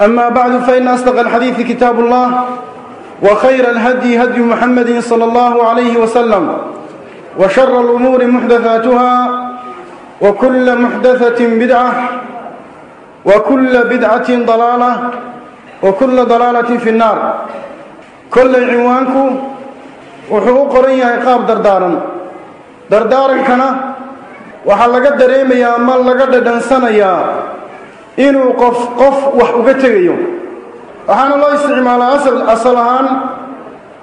أما بعد فإن أصدق الحديث كتاب الله وخير الهدي هدي محمد صلى الله عليه وسلم وشر الأمور محدثاتها وكل محدثة بدعة وكل بدعة ضلالة وكل ضلالة في النار. كل عنوانك qoran yahay qaab dardaaran dardaarankana waxaa laga dareemayaa ama laga dhadhansanayaa inuu qof qof wax uga tegayo. Waxaana loo isticmaalaa asal ahaan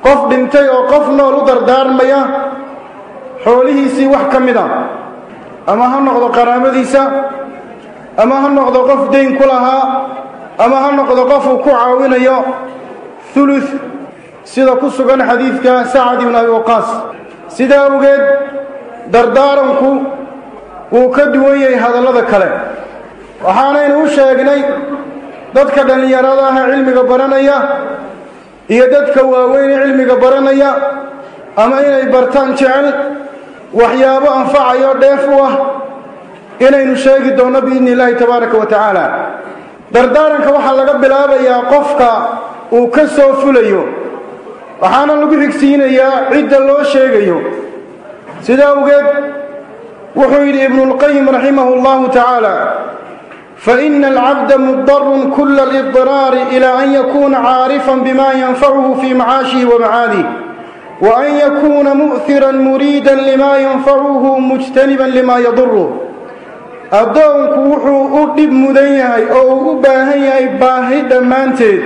qof dhintay oo qof nool u dardaarmaya xoolihiisii wax ka mid a ama ha noqdo qaraabadiisa ama ha noqdo qof dayn ku lahaa ama ha noqdo qof uu ku caawinayo. Uluth sida ku sugan xadiidka sacad ibn abi waqaas. Sidaa awgeed dardaaranku wuu ka duwan yahay hadallada kale waxaanaynu u sheegnay dadka dhallinyarada ah cilmiga baranaya iyo dadka waaweyn ee cilmiga baranaya ama inay bartaan jecel waxyaabo anfacayo dheef u ah inaynu sheegi doonno biidni illaahi tabaaraka wa tacaala. Dardaaranka waxaa laga bilaabayaa qofka uu ka soo fulayo waxaana lagu xigsiinayaa cidda loo sheegayo. Sidaa awgeed wuxuu yidhi ibnulqayim raximahu allahu tacaala mudarun kula alidiraari ila an yakuuna caarifan bima yanfacuhu fii macaashihi wa macaadih wa an yakuuna mu'hiran muriidan lima yanfacuhu mujtaniban lima yaduruh addoonku wuxuu u dhib mudan yahay oo uu u baahan yahay baahi dhammaanteed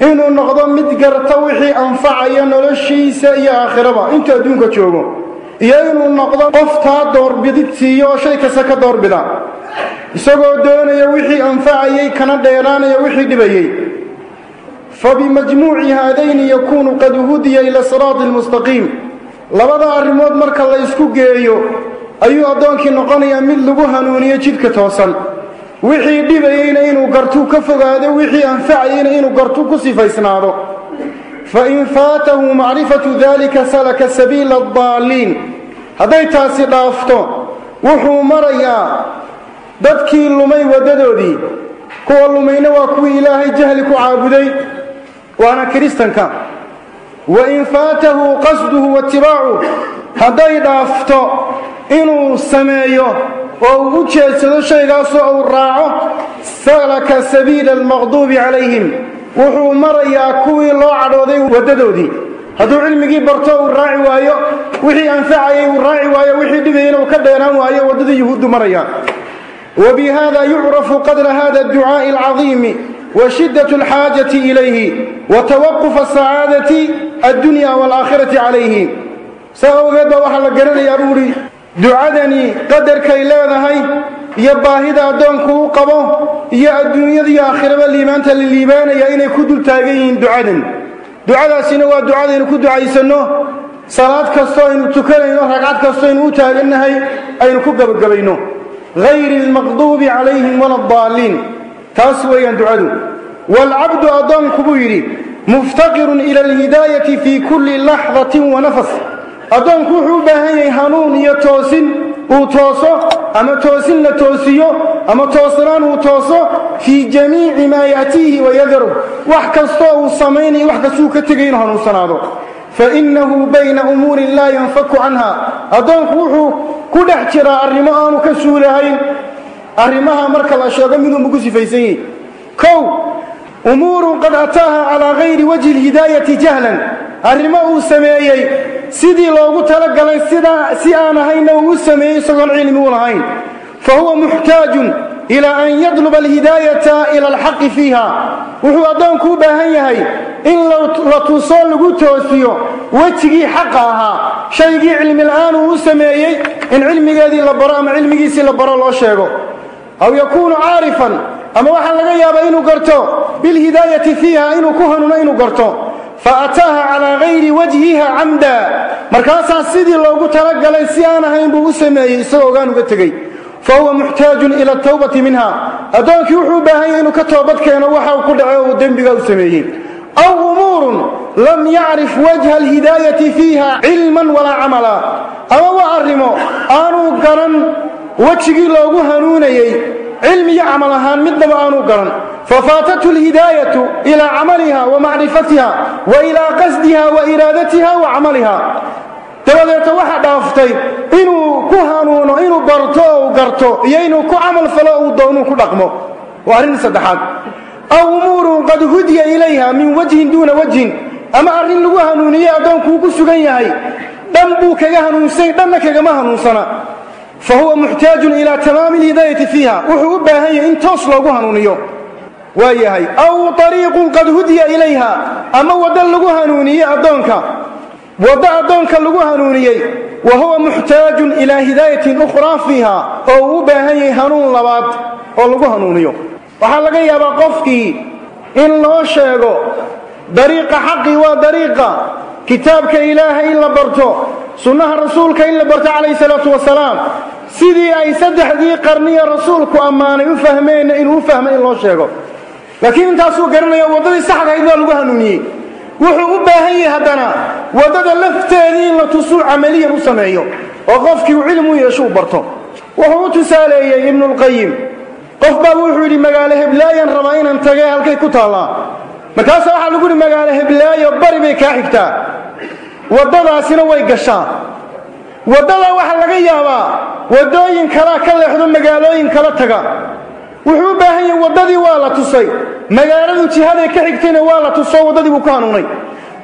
inuu noqdo mid garta wixii anfacaya noloshiisa iyo aakhiraba intuu adduunka joogo iyo inuu noqdo qof taa doorbidid siiyo oo shay kasta ka doorbida isagoo doonaya wixii anfacayay kana dheeraanaya wixii dhibayey. Fabimajmuuci haadayni yakuunu qad hudiya ila siraati lmustaqiim labada arrimood marka la ysku geeyo ayuu addoonkii noqonayaa mid lagu hanuuniyo jidhka toosan. Wixii dhibayeyna inuu gartuu ka fogaado wixii anfacayeyna inuu gartuu ku sifaysnaado. Fain faatahu macrifatu dalika salaka sabiila adaalliin hadday taasi dhaafto wuxuu marayaa dadkii lumay waddadoodii kuwa lumayna waa kuwii ilaahay jahli ku caabuday waana kiristanka. Wain faatahu qasduhu waitibaacuh hadday dhaafto inuu sameeyo oo uu u jeedsado shaygaasoo uu raaco salaka sabiila almaqduubi calayhim wuxuu marayaa kuwii loo cadhooday waddadoodii. Hadduu cilmigii barto uu raaci waayo wixii anfacayay uu raaci waayo wixii dhibayeyna uu ka dheeraan waayo waddadii yuhuuddu maraya وبهذا يعرف قدر هذا الدعاء العظيم وشدة الحاجة إليه وتوقف السعادة الدنيا والآخرة عليه سأوغد وحل قرن يا روري دعادني قدر كيلاذهي يباهدا دونكو قبو يا الدنيا دي آخرة الليمان تلليبان يا إني كدل تاقين دعادا دعادا سنوا دعادا إنو كدو عيسنو صلاة كستو إنو تكرينو رقعات كستو إنو تاقنهي أينو كقب قبينو غayri اlmaqduubi calayhim wala addaaliin taas weeyaan ducadu waalcabdu addoonku buu yidhi muftaqirun ila alhidaayati fii kulli laxdatin wa nafas addoonku wuxuu u baahan yahay hanuun iyo toosin uu tooso ama toosin la toosiyo ama toosnaan uu tooso fii jamiici maa yaatiihi wayadaru wax kastoo uu samaynay wax kastuu ka tegay inuu hanuunsanaado fainahu bayna umuurin laa yanfaku canha addoonku wuxuu ku dhex jiraa arrimo aanu ka suulahayn arrimaha marka la sheego midunbu ku sifaysan yihi kow umuurun qad ataaha calaa hayri wajhi lhidaayati jahlan arrimo uu sameeyey sidii loogu talagalay sidaa si aan ahaynna uu u sameeyey isagoon cilmi u lahayn fa huwa muxtaajun ilaa an yadluba alhidaayata ila alxaqi fiiha. Wuxuu addoonku u baahan yahay in la tuso lagu toosiyo wejigii xaqa ahaa. Shaygii cilmi la'aan uu u sameeyey in cilmigeedii la baro ama cilmigiisii la baro loo sheego. Aw yakuunu caarifan ama waxaa laga yaabaa inuu garto. Bilhidaayati fiiha inuu ku hanuuno inuu garto. Fa ataaha calaa gayri wajhiha camda. Markaasaa sidii loogu talagalay si aan ahayn buu u sameeyey isagoo ogaan uga tegey fa huwa muxtaajun ila atawbati minha addoonkii wuxuu u baahan yahay inuu ka toobad keeno waxa uu ku dhacay oo uu dembiga u sameeyey aw umuurun lam yacrif wajha alhidaayati fiiha cilman walaa camala ama waa arrimo aanuu garan wejigii loogu hanuunayey cilmi iyo camal ahaan midnaba aanu garan fafaatathu alhidaayatu ilaa camaliha wa macrifatiha wa ilaa qasdiha wa iraadatiha wa camaliha dabadeeta waxa dhaaftay inuu ku hanuuno inuu barto uu garto iyo inuu ku camal falo uu doonuu ku dhaqmo. Waa arrin saddexaad. Aw umuurun qad hudiya ilayha min wajhin duuna wajhin. Ama arrin lagu hanuuniyey addoonkuu ku sugan yahay dhan buu kaga hanuunsay dhanna kagama hanuunsana. Fa huwa muxtaajun ilaa tamaami alhidaayati fiiha. Wuxuu u baahan yahay in toos loogu hanuuniyo. Waa yahay aw ariiqun qad hudiya ilayha. Ama waddo lagu hanuuniyey addoonka waddo addoonka lagu hanuuniyey wa huwa muxtaajun ilaa hidaayatin ukhraa fiiha oo uu u baahan yahay hanuun labaad oo lagu hanuuniyo. Waxaa laga yaabaa qofkii in loo sheego dariiqa xaqii waa dariiqa kitaabka ilaahay in la barto sunnaha rasuulka in la barto calayhi salaatu wasalaam sidii ay saddexdii qarniya rasuulku ammaanay u fahmeenna inuu u fahmo in loo sheego. Laakiin intaasuu garanaya waddadii saxdahayd waa lagu hanuuniyey wuxuu u baahan yahay haddana waddada lafteedii in la tusuu camaliyan u sameeyo oo qofkii uu cilmi u yeesho u barto. Wuxuu u tusaaleeyey ibnulqayim qof baa wuxuu yidhi magaalo heblaayan rabaa inaan tage halkay ku taallaa. Markaasaa waxaa lagu yidhi magaalo heblaayo bari bay kaa xigtaa. Waddadaasina way gashaa. Waddadaa waxaa laga yaabaa waddooyin kalaa ka leexdo magaalooyin kala taga. Wuxuu u baahan yahay waddadii waa la tusay magaaladu jihaday ka xigtayna waa la tuso waddadii buu ku hanuunay.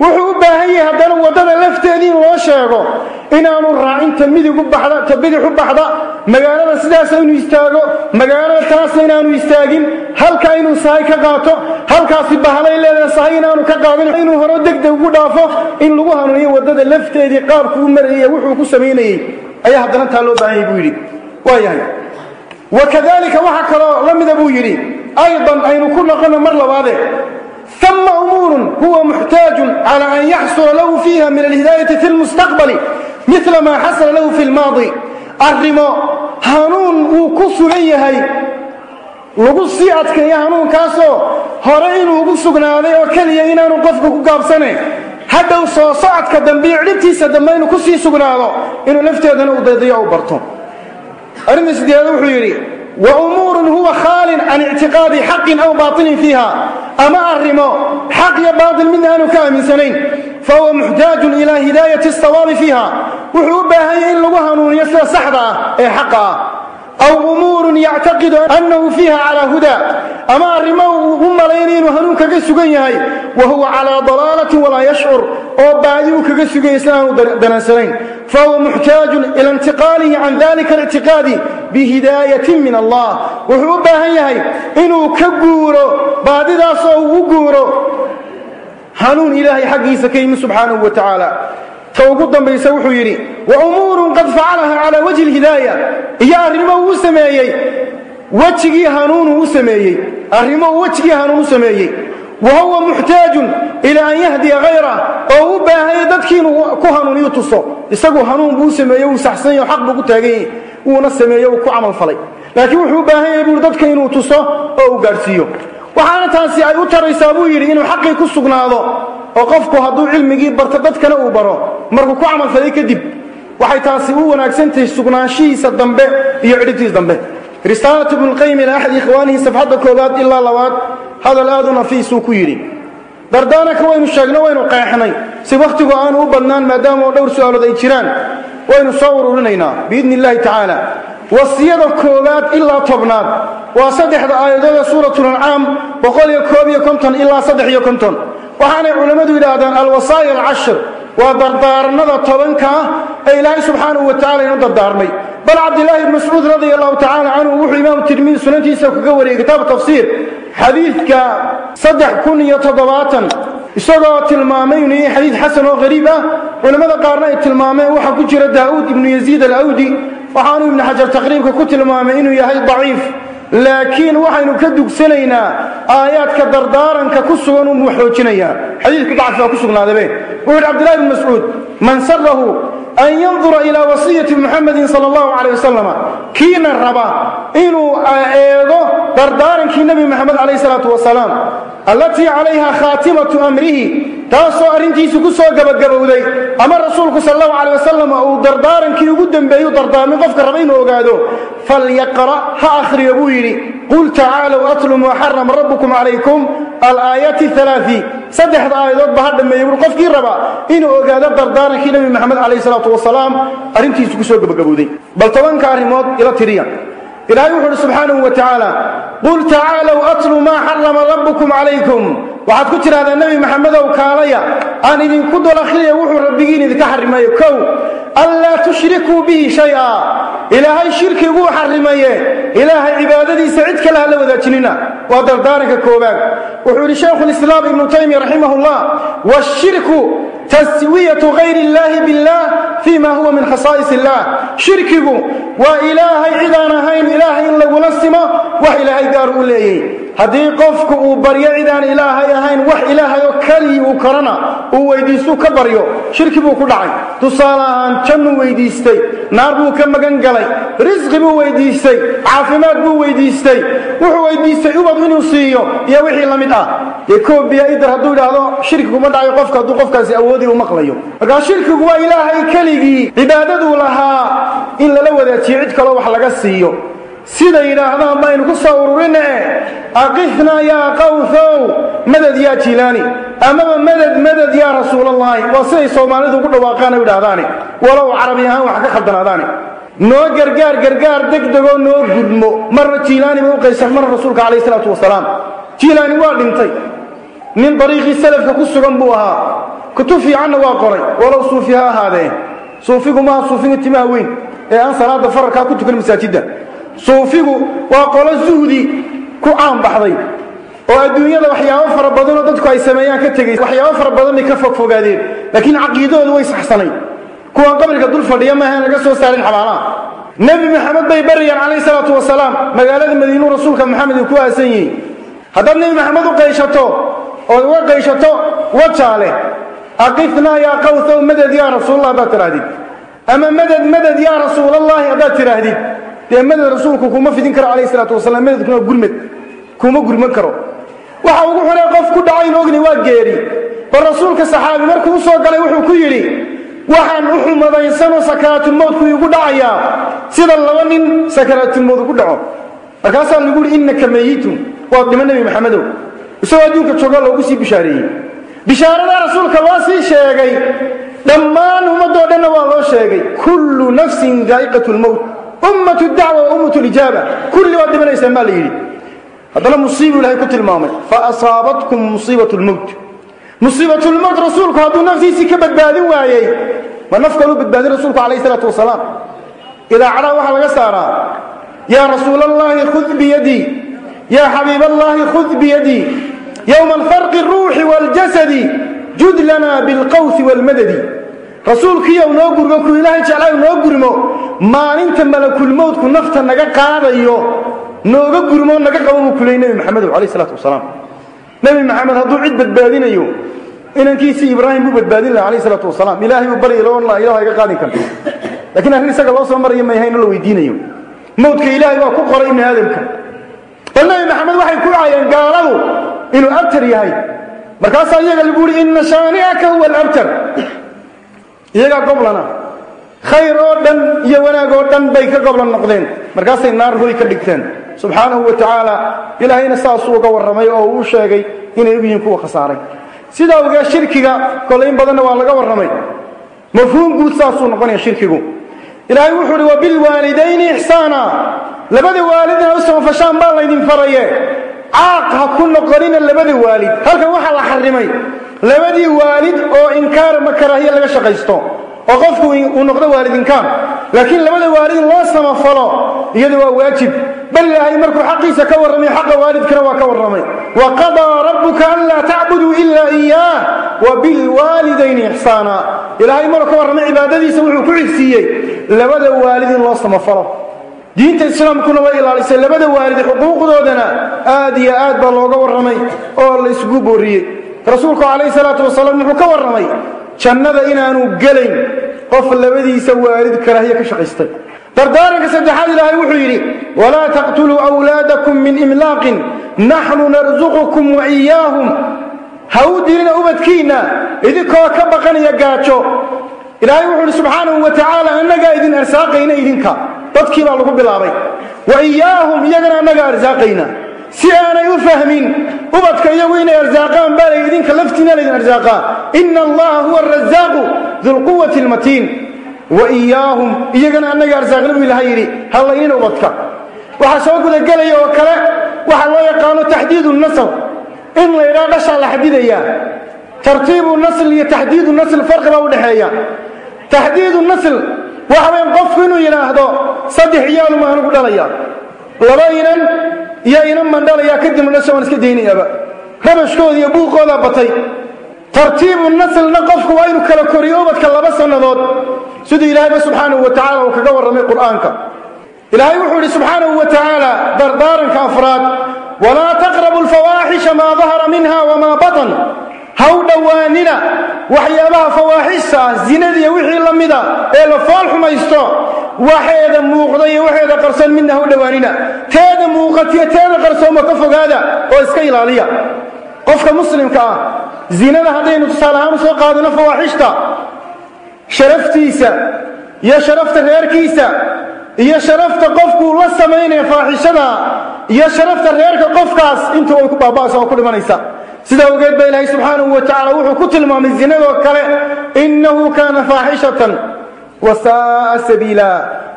Wuxuu u baahan yahay haddana waddada lafteedii in loo sheego inaanu raacin ta midig u baxda ta bidix u baxda magaalada sidaasa inuu istaago magaalada taasna inaanu istaagin halkaa inuu sahay ka qaato halkaasi bahalay leedahay sahay inaanu ka qaadin inuu horo degdeg ugu dhaafo in lagu hanuuniyo waddada lafteedii qaabku u marayay wuxuu ku samaynayey ayaa haddana taa loo baahan yahay buu yidhi. Waa yahay wakadalika waxaa kaloo la mida buu yidhi aydan aynu ku noqono mar labaade ثم أمور هو محتاج على أن يحصل له فيها من الهداية في المستقبل مثل ما حصل له في الماضي الرمو هانون وكسو ليهي lagu sii adkeeya hanuunkaasoo hore inuu ugu sugnaaday oo keliya inaanu qofku ku gaabsanayn hadhow soo socodka dambe iyo cidhibtiisa dambe inuu ku sii sugnaado inuu lafteedana uu daydayo u barto arrinta sideeda wuxuu yidhi waumuurun huwa khaalin can ictiqaadi xaqin aw baailin fiiha. Ama arrimo xaq iyo baatil midna aanu ka aaminsanayn. Fa huwa muxtaajun ilaa hidaayati asawaabi fiiha. Wuxuu u baahan yahy in lagu hanuuniyo sida saxda ah ee xaqa ah. Aw umuurun yactaqidu annahu fiiha calaa huda ama arrimo uu u malaynay inuu hanuun kaga sugan yahay wa huwa calaa dalaalatin walaa yashcur oo baadi uu kaga suganya si aanu danansanayn fahuwa muxtaajun ila intiqaalihi can dalika alictiqaadi bihidaayatin min allah. Wuxuu u baahan yahay inuu ka guuro baadidaasoo uu u guuro hanuun ilaahay xaggiisa ka yimi subxaanahu wa tacaala. Ta ugu dambaysa wuxuu yidhi wa umuurun qad facalaha calaa wajhi lhidaaya iyo arrimo uu u sameeyey wejigii hanuunuu u sameeyey arrimo wejgii hanuun u sameeyey. Wa muxtaajun ilaa an yahdiya hayra oo u baahaya dadkiinuu ku hanuuniyo tuso. Isagu hanuun buu u sameeye saxsanya xaq buu ku taagan yahay wuuna sameeye uu ku camalfalay laakiin wuxuu u baahan yahay buui dadka inuu tuso oo uu gaadhsiiyo waxaana taasi ay u taraysaa buu yidhi inuu xaqii ku sugnaado oo qofku hadduu cilmigii barto dadkana uu baro. Markuu ku camalfalay kadib waxay taasi u wanaagsantahay sugnaanshihiisa dambe iyo cidhibtiis dambe risaalatu ibnulqayim ilaa axad ikhwaanihi safxadda koowaad ilaa labaad. Hadal aad u nafiisuu ku yidhi dardaanaka waynu sheegno waynu qeexnay. Si wakhtigu aanu u badnaan maadaama oo dhowr su'aalood ay jiraan waynu soo ururinaynaa biidni illaahi tacaala. Wasiyada koowaad ilaa tobnaad. Waa saddexda aayadooda suuratulancaam boqol iyo koob iyo konton ilaa saddex iyo konton. Waxaanay culammadu yidhaahdaan alwasaaya alcashir waa dardaaranada tobanka ah ee ilaahay subxaanahu wa tacala inu dardaarmay. Bal cabdilaahi ibn mascuud radia allahu tacala canhu wuxuu imaamu tirmidi sunantiisa kaga wariyey kitaabu tafsiir xadiidka saddex kun iyo toddobaatan isagoo tilmaamay inuu yahay xadiid xasan oo qariib ah. Culammada qaarna ay tilmaameen waxaa ku jira daa'uud ibnu yaziid alawdi waxaanu ibnu xajar taqriibka ku tilmaamay inuu yahay daciif. Laakiin waxaynu ka dugsanaynaa aayaadka dardaaranka ku sugan unbuu xoojinayaa. Xadiidku dacfi baa ku sugnaadabe wuxu yidhi cabdillahi bn mascuud man sarahu an yandura ilaa wasiyati muxamedin sala allahu calay wasalama kiina raba inuu eego dardaarankii nebi moxamed calayh salaatu wasalaam allatii calayha khaatimatu amrihi taasoo arrintiisu ku soo gabagabowday ama rasuulku sal allahu calay wasalam uu dardaarankii ugu dembeeyu dardaarmay qofka raba inuu ogaado falyaqra' ha akhriyo buu yidhi qul tacaalow atlu maa xarama rabbukum calaykum alaayati alaai saddexda aayadoodba ha dhammeeye bui qofkii raba inuu ogaado dardaarankii nebi moxamed calayh salaatu wasalaam arrintiisu ku soo gabagabowday bal tobanka arrimood ila tiriya ilaahay wuxu uhi subxaanahu wa tacaala qul tacaalow atlu maa xarama rabbukum calaykum. Waxaad ku tidhahdaa nebi maxamedow kaalaya aan idinku dul akhriya wuxuu rabbigiin idinka xarimayo kow anlaa tushrikuu bihi shaya. Ilaahay shirkiguu xarimaye ilaahay cibaadadiisa cid kale ha la wadaajinina. Waa dardaaranka koobaad wuxuu yidhi shaykhulislaam ibnu taymiya raximahullah washirku taswiyatu gayr illaahi billah fii ma huwa min khasaa'is illah shirkigu waa ilaahay cidaan ahayn ilaahay in lagula simo haddii qofku uu baryo cidaan ilaahay ahayn wax ilaahay oo keligii uu korana uu weydiistuu ka baryo shirki buu ku dhacay. Tusaale ahaan jannuu weydiistay naar buu ka magan galay risqi buu weydiistay caafimaad buu weydiistay. Wuxuu weydiistay ubad inuu siiyo iyo wixii la mid ah. Dee koobiya idar hadduu idhaahdo shirki kuma dhacayo qofka hadduu qofkaasi awoodii u maqlayo. Markaa shirkigu waa ilaahay keligii cibaadaduu lahaa in lala wadaajiyo cid kaloo wax laga siiyo sida yidhaahdaan baynu ku soo ururine aqifnaa yaa qawthow madad yaa jiilaani amaba madad madad yaa rasuulallaahi waa siday soomaalidu ugu dhawaaqaan u idhahdaane walow carabi ahaan wax ka khaldanaadaane noo gargaar gargaar degdegoo noo gudmo marna jiilaani bay u qaysan marna rasuulka calayh isalaatu wasalaam. Jiilaani waa dhintay. Nin dariiqii salafka ku sugan buu ahaa. Kutub fiicanna waa qoray. Walow suufi ha ahaadee. Suufigu maaha suufiga timaha weyn. Ee aan salaada fararkaa ku tukan masaajidda suufigu waa qolo zuhdi ku caan baxday oo adduunyada waxyaabo fara badanoo dadku ay sameeyaan ka tegay waxyaabo fara badan bay ka fogfogaadeen laakiin caqiidadoodu way saxsanay. Kuwan qabriga dul fadhiya maaha aan laga soo saarin xabaalaha nebi maxamed bay barayaan calayhi salaatu wasalaam magaalada madiinuu rasuulka maxamed uu ku aasan yihi haddaad nebi maxamed u qayshato ood uga qayshato wajaale aqifnaa yaa qawthow madad yaa rasuulallah haddaad tidhaahdid ama madad madad yaa rasuulallaahi haddaad tidhaahdid dee madad rasuulku kuma fidin karo calayhi salaatu wasalaam madadkuna gurmad kuma gurman karo. Waxa ugu xunay qof ku dhacayn ogni waa geeri. Bal rasuulka saxaabi markuu u galay wuxuu ku yidhi waxaan u xumadaysanoo sakaraatulmowtku igu dhacayaa sida laba nin sakaraatulmowt ugu dhaco. Markaasaa lagu yidhi innaka mayitun waad dhima nebi maxamedow isagoo adduunka jooga loogu sii bishaareeyey. Bishaaradaa rasuulka loo sii sheegay. Dhammaan ummadoo dhanna waa loo sheegay. Kullu nafsin daa'iqatu lmowt ummatu dacwa wa ummatu lijaaba kulli waad dhimanaysaan baa la yidhi. Haddana musiibu ilahay ku tilmaamay. Fa asaabatkum musiibat lmowt musiibatulmowt rasuulku hadduu naftiisii ka badbaadin waayey ma naf kaluu badbaadin rasuulku calayh isalaatu wasalaam. Idaacadaha waxaa laga saaraa yaa rasuul allaahi khud biyadii yaa xabiib allaahi khud biyadii yowma alfarqi ruuxi waaljasadi jud lana bilqawsi waalmadadi rasuulkiiyow noo gurmo kuu ilaahay jeclaayu noo gurmo maalinta malakulmowtku nafta naga qaadayo nooga gurmo naga qabo buu kuleyy nebi maxamedow calayh isalaatu wasalaam nebi maxamed hadduu cid badbaadinayo inankiisii ibraahim buu badbaadin laha alayh isalaatu wasalaam ilaahay buu barya loo ilah iga qaadin karta. Lakiin arrin isaga loo soo maraya mayhayno la weydiinayo. Mowdka ilaahay waa ku qoray ibni aadamka. Bal nebi maxamed waxay ku caayeen gaaladu inuu abtar yahay. Markaasaa iyaga lagu yihi ina shaani'aka huwa alabtar iyagaa goblana. Khayr oo dhan iyo wanaag oo dhan bay ka goblan noqdeen. Markaasay naar hoy ka dhigteen. Subxaanahu wa tacaala ilaahayna saasuu uga warramay oo uu sheegay inay u yihiin kuwa khasaaray. Sidaa ogee shirkiga kole badanna waa laga warramay. Mafhuum guud saasuu noqonaya shirkigu. Ilaahay wuxuu uhi wabilwaalidayni ixsaana labada waalid inaad u samafashaan baa laydin faraye. Caaq ha ku noqonina labada waalid. Halkan waxaa la xarimay labadii waalid oo inkaar ma karaahiya laga shaqaysto oo qofku uu noqdo waalid inkaar. Laakiin labada waalid loo samafalo iyadu waa waajib. Bal ilaahay markuu xaqiisa ka warramay xaqa waalidkana waa ka warramay. Wa qadaa rabbuka anlaa tacbuduu ilaa iyaah wa bilwaalidayni ixsaana ilaahay maruu ka warramay cibaadadiisa wuxuu ku xigsiiyey labada waalid in loo samafalo diinta islaamkuna way ilaalisay. Labada waalid xuquuqdoodana aad iyo aad baa looga warramay oo la isugu booriyey رسولك عليه الصلاة والسلام نحو كورمي. كان نذا إنا نقلين قفل لبدي سوارد كراهية كشقستي دردارك سدحاد الله يوحيري ولا تقتلوا أولادكم من إملاق. نحن نرزقكم وإياهم. هودين أبتكينا إذ كوكبقنا يقاتشو. إلهي وحيري سبحانه وتعالى أنك إذن أرساقين إذنك. تذكير الله بالعبي وإياهم يقنا أنك أرساقين si aanay u fahmin ubadka iyagu inay arsaaqaan baa lay idinka laftiina laydin arsaaqaa ina allaha huwa arasaaqu dulquwati almatiin. Wa iyaahum iyagana annaga arsaaqna buu ilahay yidhi hallaynina ubadka. Waxaa soo gudagelaya oo kale waxaa loo yaqaano taxdiidu nasl. In la ydhaa dhashaa la xadidayaa tartiibu nasl iyo taxdiidu nasl farqi baa udhexeeya taxdiidu nasl waxa weyn qofku inuu yidhaahdo saddex iyaalu maan ugu dhalaya. Laba inan iyo inan maan dhalaya kadibna dhasha waan iska daynayaaba rabashkooda iyo buuqoodaa batay. Tartiibu naslna qofku waa inuu kala koriyo ubadka laba sannadood. Siduu ilaahayba subxaanahu wa tacala uu kaga warramay qur'aanka. Ilaahay wuxuu idhi subxaanahu wa tacaala dardaaranka afraad walaa taqrabu alfawaaxisha maa dahara minha wamaa batan ha u dhowaanina waxyaabaha fawaaxista ah zinadiiyo wixii la mida ee la fool xumaysto waxeeda muuqda iyo waxeeda qarsoon midna ha u dhowaanina. Teeda muuqatiyo teeda qarsooma ka fogaada oo iska ilaaliya. Qofka muslimka ah zinada haddaynu tusaale ahaan u soo qaadano fawaaxishta sharaftiisa iyo sharafta reerkiisa iyo sharafta qofkuu la samaynaya faaxishada iyo sharafta reerka qofkaas intuu ay ku baaba'aysa oo ku dhimanaysa. Sidaa ogeed baa ilaahay subxaanahu wa tacala wuxuu ku tilmaamay zinadoo kale innahu kaana faaxishatan wa saa'a sabiila.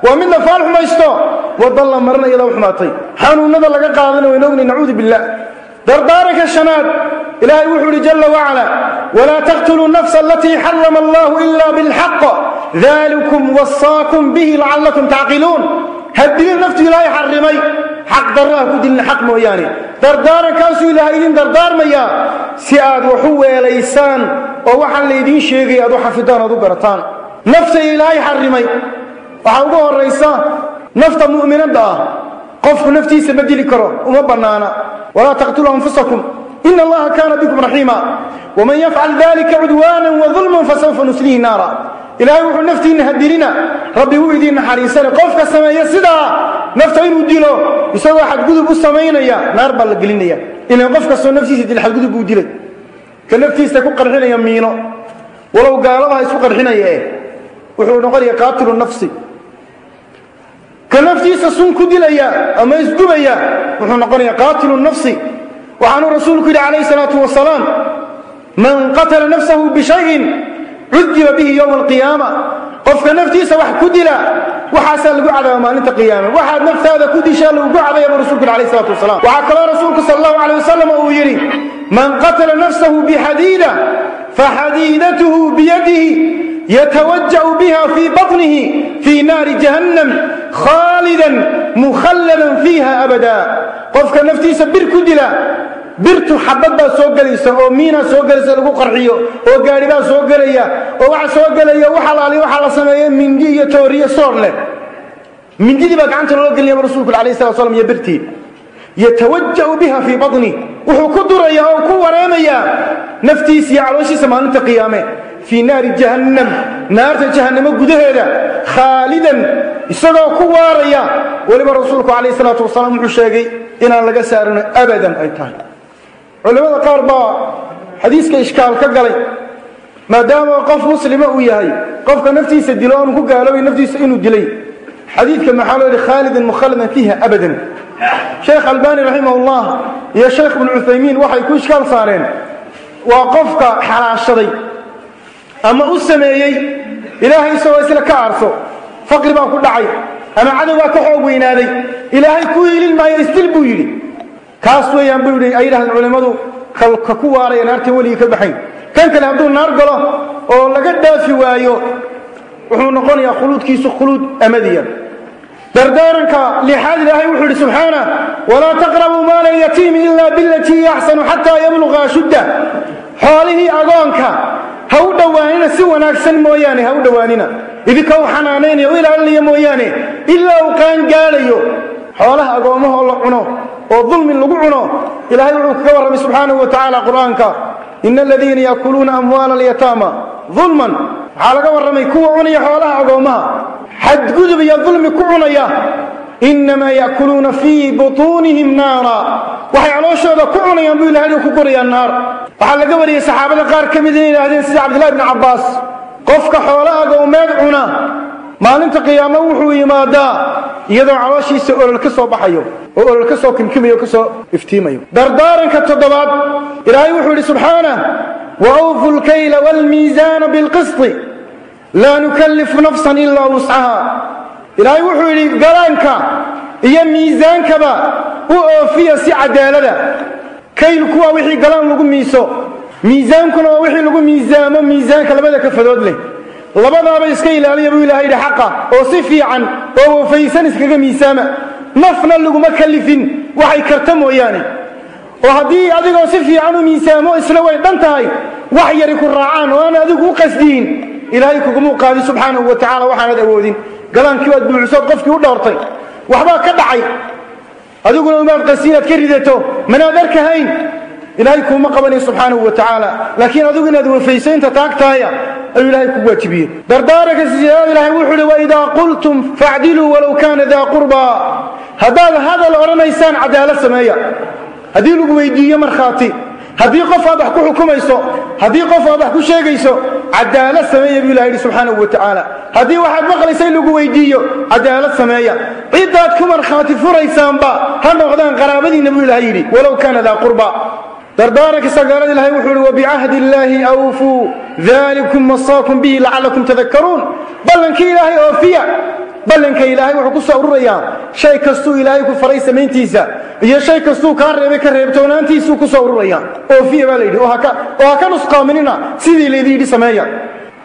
Waa midna faal xumaysto. Waddan la marina iyadoo u xumaatay. Xanuunada laga qaadana waynu ognay nacuudu billah. Dardaaranka shanaad ilaahay wuxuu uhi jala wacala walaa taqtuluu nafsa alatii xarama allahu ila bilxaq. Dalikum wasaakum bihi lacallakum tacqiluun hadilin naftu ilaahay xarimay xaq darraha ku dilin xaq mooyaane. Dardaarankaasuu ilaahay idin dardaarmayaa si aad wax u weelaysaan oo waxaan laydiin sheegay aad u xafidaan oad u barataan nafta ilaahay xarimay waxaa ugu horaysa nafta mu'minadda ah. Qofku naftiisa ma dili karo uma bannaana. Walaa taqtuluu anfusakum. Ina allaha kaana bikum raxiima waman yafcal dalika cudwaana waulman fasawfa nuslihi naara. Ilaahay wuxuu naftiinna hadilina rabbi wuu idiin naxariisana. Qofka sameeya sidaa nafta inuu dilo isagoo xadgudub u samaynaya naar baa la gelinaya. Ilan qof naftiisa dil xadgudub buu dilay. Ka naftiisa ku qarxinaya miino. Walow gaalabaha isku qarxinaya eh wuxuu noqonaya qaatilu nafsi. Ka naftiisa sun ku dilaya ama isgubaya wuxuu noqonaya qaatilu nafsi. Waxaanuu rasuulku yidhi calayhi salaatu wasalaam man qatala nafsahu bishayin cudiba bihi yowma alqiyaama. Qofka naftiisa wax ku dila waxaasaa lagu cadaaba maalinta qiyaama waxaad naftaada ku dishaa lagugu cadayaba rasulku yidhi alayhi salatu wasalaam. Waxaa kaloo rasuulku sala allahu calayh wasalam uu yidhi man qatala nafsahu bixadiida faxadiidatuhu biyadihi yatawaja'u biha fii baطnihi fii naari jahannam khaalidan mukhalladan fiiha abada qofka naftiisa bir ku birtu xabad baa soo gelaysa oo miinaa soo gelaysa lagu qarxiyo oo gaari baa soo gelaya oo waxa soo gelaya waxa laaliyo waxaa la sameeya mindi iyo tooriyo soor leh gacanta loo gelinaya rasuulku alayh salatu slam iyo birtii yatawaja'u biha fii baطni wuxuu ku duraya oo ku wareemayaa naftiisa iyo calooshiisa maalinta qiyaame fii naari jahannam naarta jahannamo gudaheeda khaalidan isagoo ku waaraya. Weliba rasuulku calayh salaatu wasalaam wuxuu sheegay inaan laga saarino abadan ay tahay. Culimmada qaar baa xadiiska ishkaal ka galay maadaama qof muslima uu yahay qofka naftiisa dilo oonu ku gaaloobay naftiisa inuu dilay. Xadiidka maxaa loo yidhi khaalidan mukhalladan fiiha abadan. Sheekh albani raximahullah iyo sheekh ibnu cuthaymiin waxay ku ishkaal saareen waa qofka xalaashaday ama u sameeyey ilaahay isagoo isla ka aarso. Faqri baa ku dhacay ama cadow baa ka xoog weynaaday. Ilaahay ku hiilin maayo isdil buu yidhi. Kaas weeyaan buu yidhi ay yidhahdeen culimmadu ka ku waaraya naartan weligii ka baxayn kan kale hadduu naar galo oo laga dhaafi waayo wuxuu noqonayaa khuluudkiisu khuluud amadiya. Dardaaranka lixaad ilaahay wuxuu yidhi subxaana walaa taqrabuu maala alyatiimi ila bilatii axsanu xataa yabluqa ashudda. Xoolihii agoonka ha u dhowaanina si wanaagsan mooyaane ha u dhowaanina idinka u xanaanaynayo u ilaalinaya mooyaane ilaa uu qaangaadhayo xoolaha agoomahoo la cuno oo dulmi lagu cuno. Ilaahay wuxuu kaga warramay subxaanahu wa tacaala qur'aanka ina aladiina yaakuluuna amwaala alyataama dulman waxaa laga warramay kuwa cunaya xoolaha agoomaha. Xadgudub iyo dulmi ku cunaya. Inamaa yaakuluuna fii butuunihim naara. Waxay calooshooda ku cunayaan buu ilahay ku korayaan naar waxaa laga wariyey saxaabada qaar ka mid inay yidhahdeen sida cabdillahi bni cabbaas qofka xoola agoomeed cuna maalinta qiyaamo wuxuu yimaadaa iyadoo calooshiisa olol ka soo baxayo oo olol ka soo kimkimayo o ka soo iftiimayo. Dardaaranka toddobaad ilaahay wuxuu yidhi subxaanah waawfu lkayla waalmiisaana bilqisti laa nukallifu nafsan ilaa wuscaha ilaahay wuxuu yidhi galaanka iyo miisaankaba u oofiya si cadaalada kaylku waa wixii galaan lagu miiso miisaankuna waa wixii lagu miisaamo miisaanka labada kafadood leh. Labadaaba iska ilaaliya buu ilahay yidhi xaqa oo si fiican oo wafaysan iskaga miisaama. Nafna laguma kallifin waxay karta mooyaane. Oo haddii adigoo si fiican u miisaamo isla way dhan tahay. Wax yari ku raacaan oo aan adigu u qasdiyin ilaahay kugumuu qaadin subxaanahu wa tacala waxaanad awoodin. Galaankii waad buuxisood qofkii u dhowrtay. Waxbaa ka dhacay adiguna umaad qasdi inaad ka ridato manaad arkahayn ilaahay kuuma qabanayo subxaanahu wa tacaala. Laakiin adigu inaad wafaysaynta taagtaaya ayuu ilahay kugu waajibiyey. Dardaaranka sideedaad ilahay wuxuu uhi waidaa qultum facdiluu walow kaana daa qurbaa haddaad hadal odhanaysaan cadaalad sameeya. Haddii lagu weydiiyo markhaati haddii qof aad wax ku xukumayso haddii qof aad wax ku sheegayso cadaalad sameeya buu ilaha yidhi subxaanahu wa tacaala haddii waxaad maqlaysa in lagu weydiiyo cadaalad sameeya. Ciddaad ku markhaati furaysaanba ha noqdaan qaraabadiinna buu ilaha yidhi walow kaana daa qurba. Dardaaranka sagaalad ilahay wuxuu uhi wabicahdi illaahi awfuu dalikum wasaakum bihi lacalakum tadakaruun ballankii ilaahay oofiya ballanka ilaahay wuxuu ku soo ururayaa. Shay kastuu ilaahay ku faray samayntiisa iyo shay kastuu kaa reebay ka reebtoonaantiisuu ku soo ururaya. Oofiya baa la yidhi oo ha ka nusqaaminina. Sidii laydin yidhi sameeya.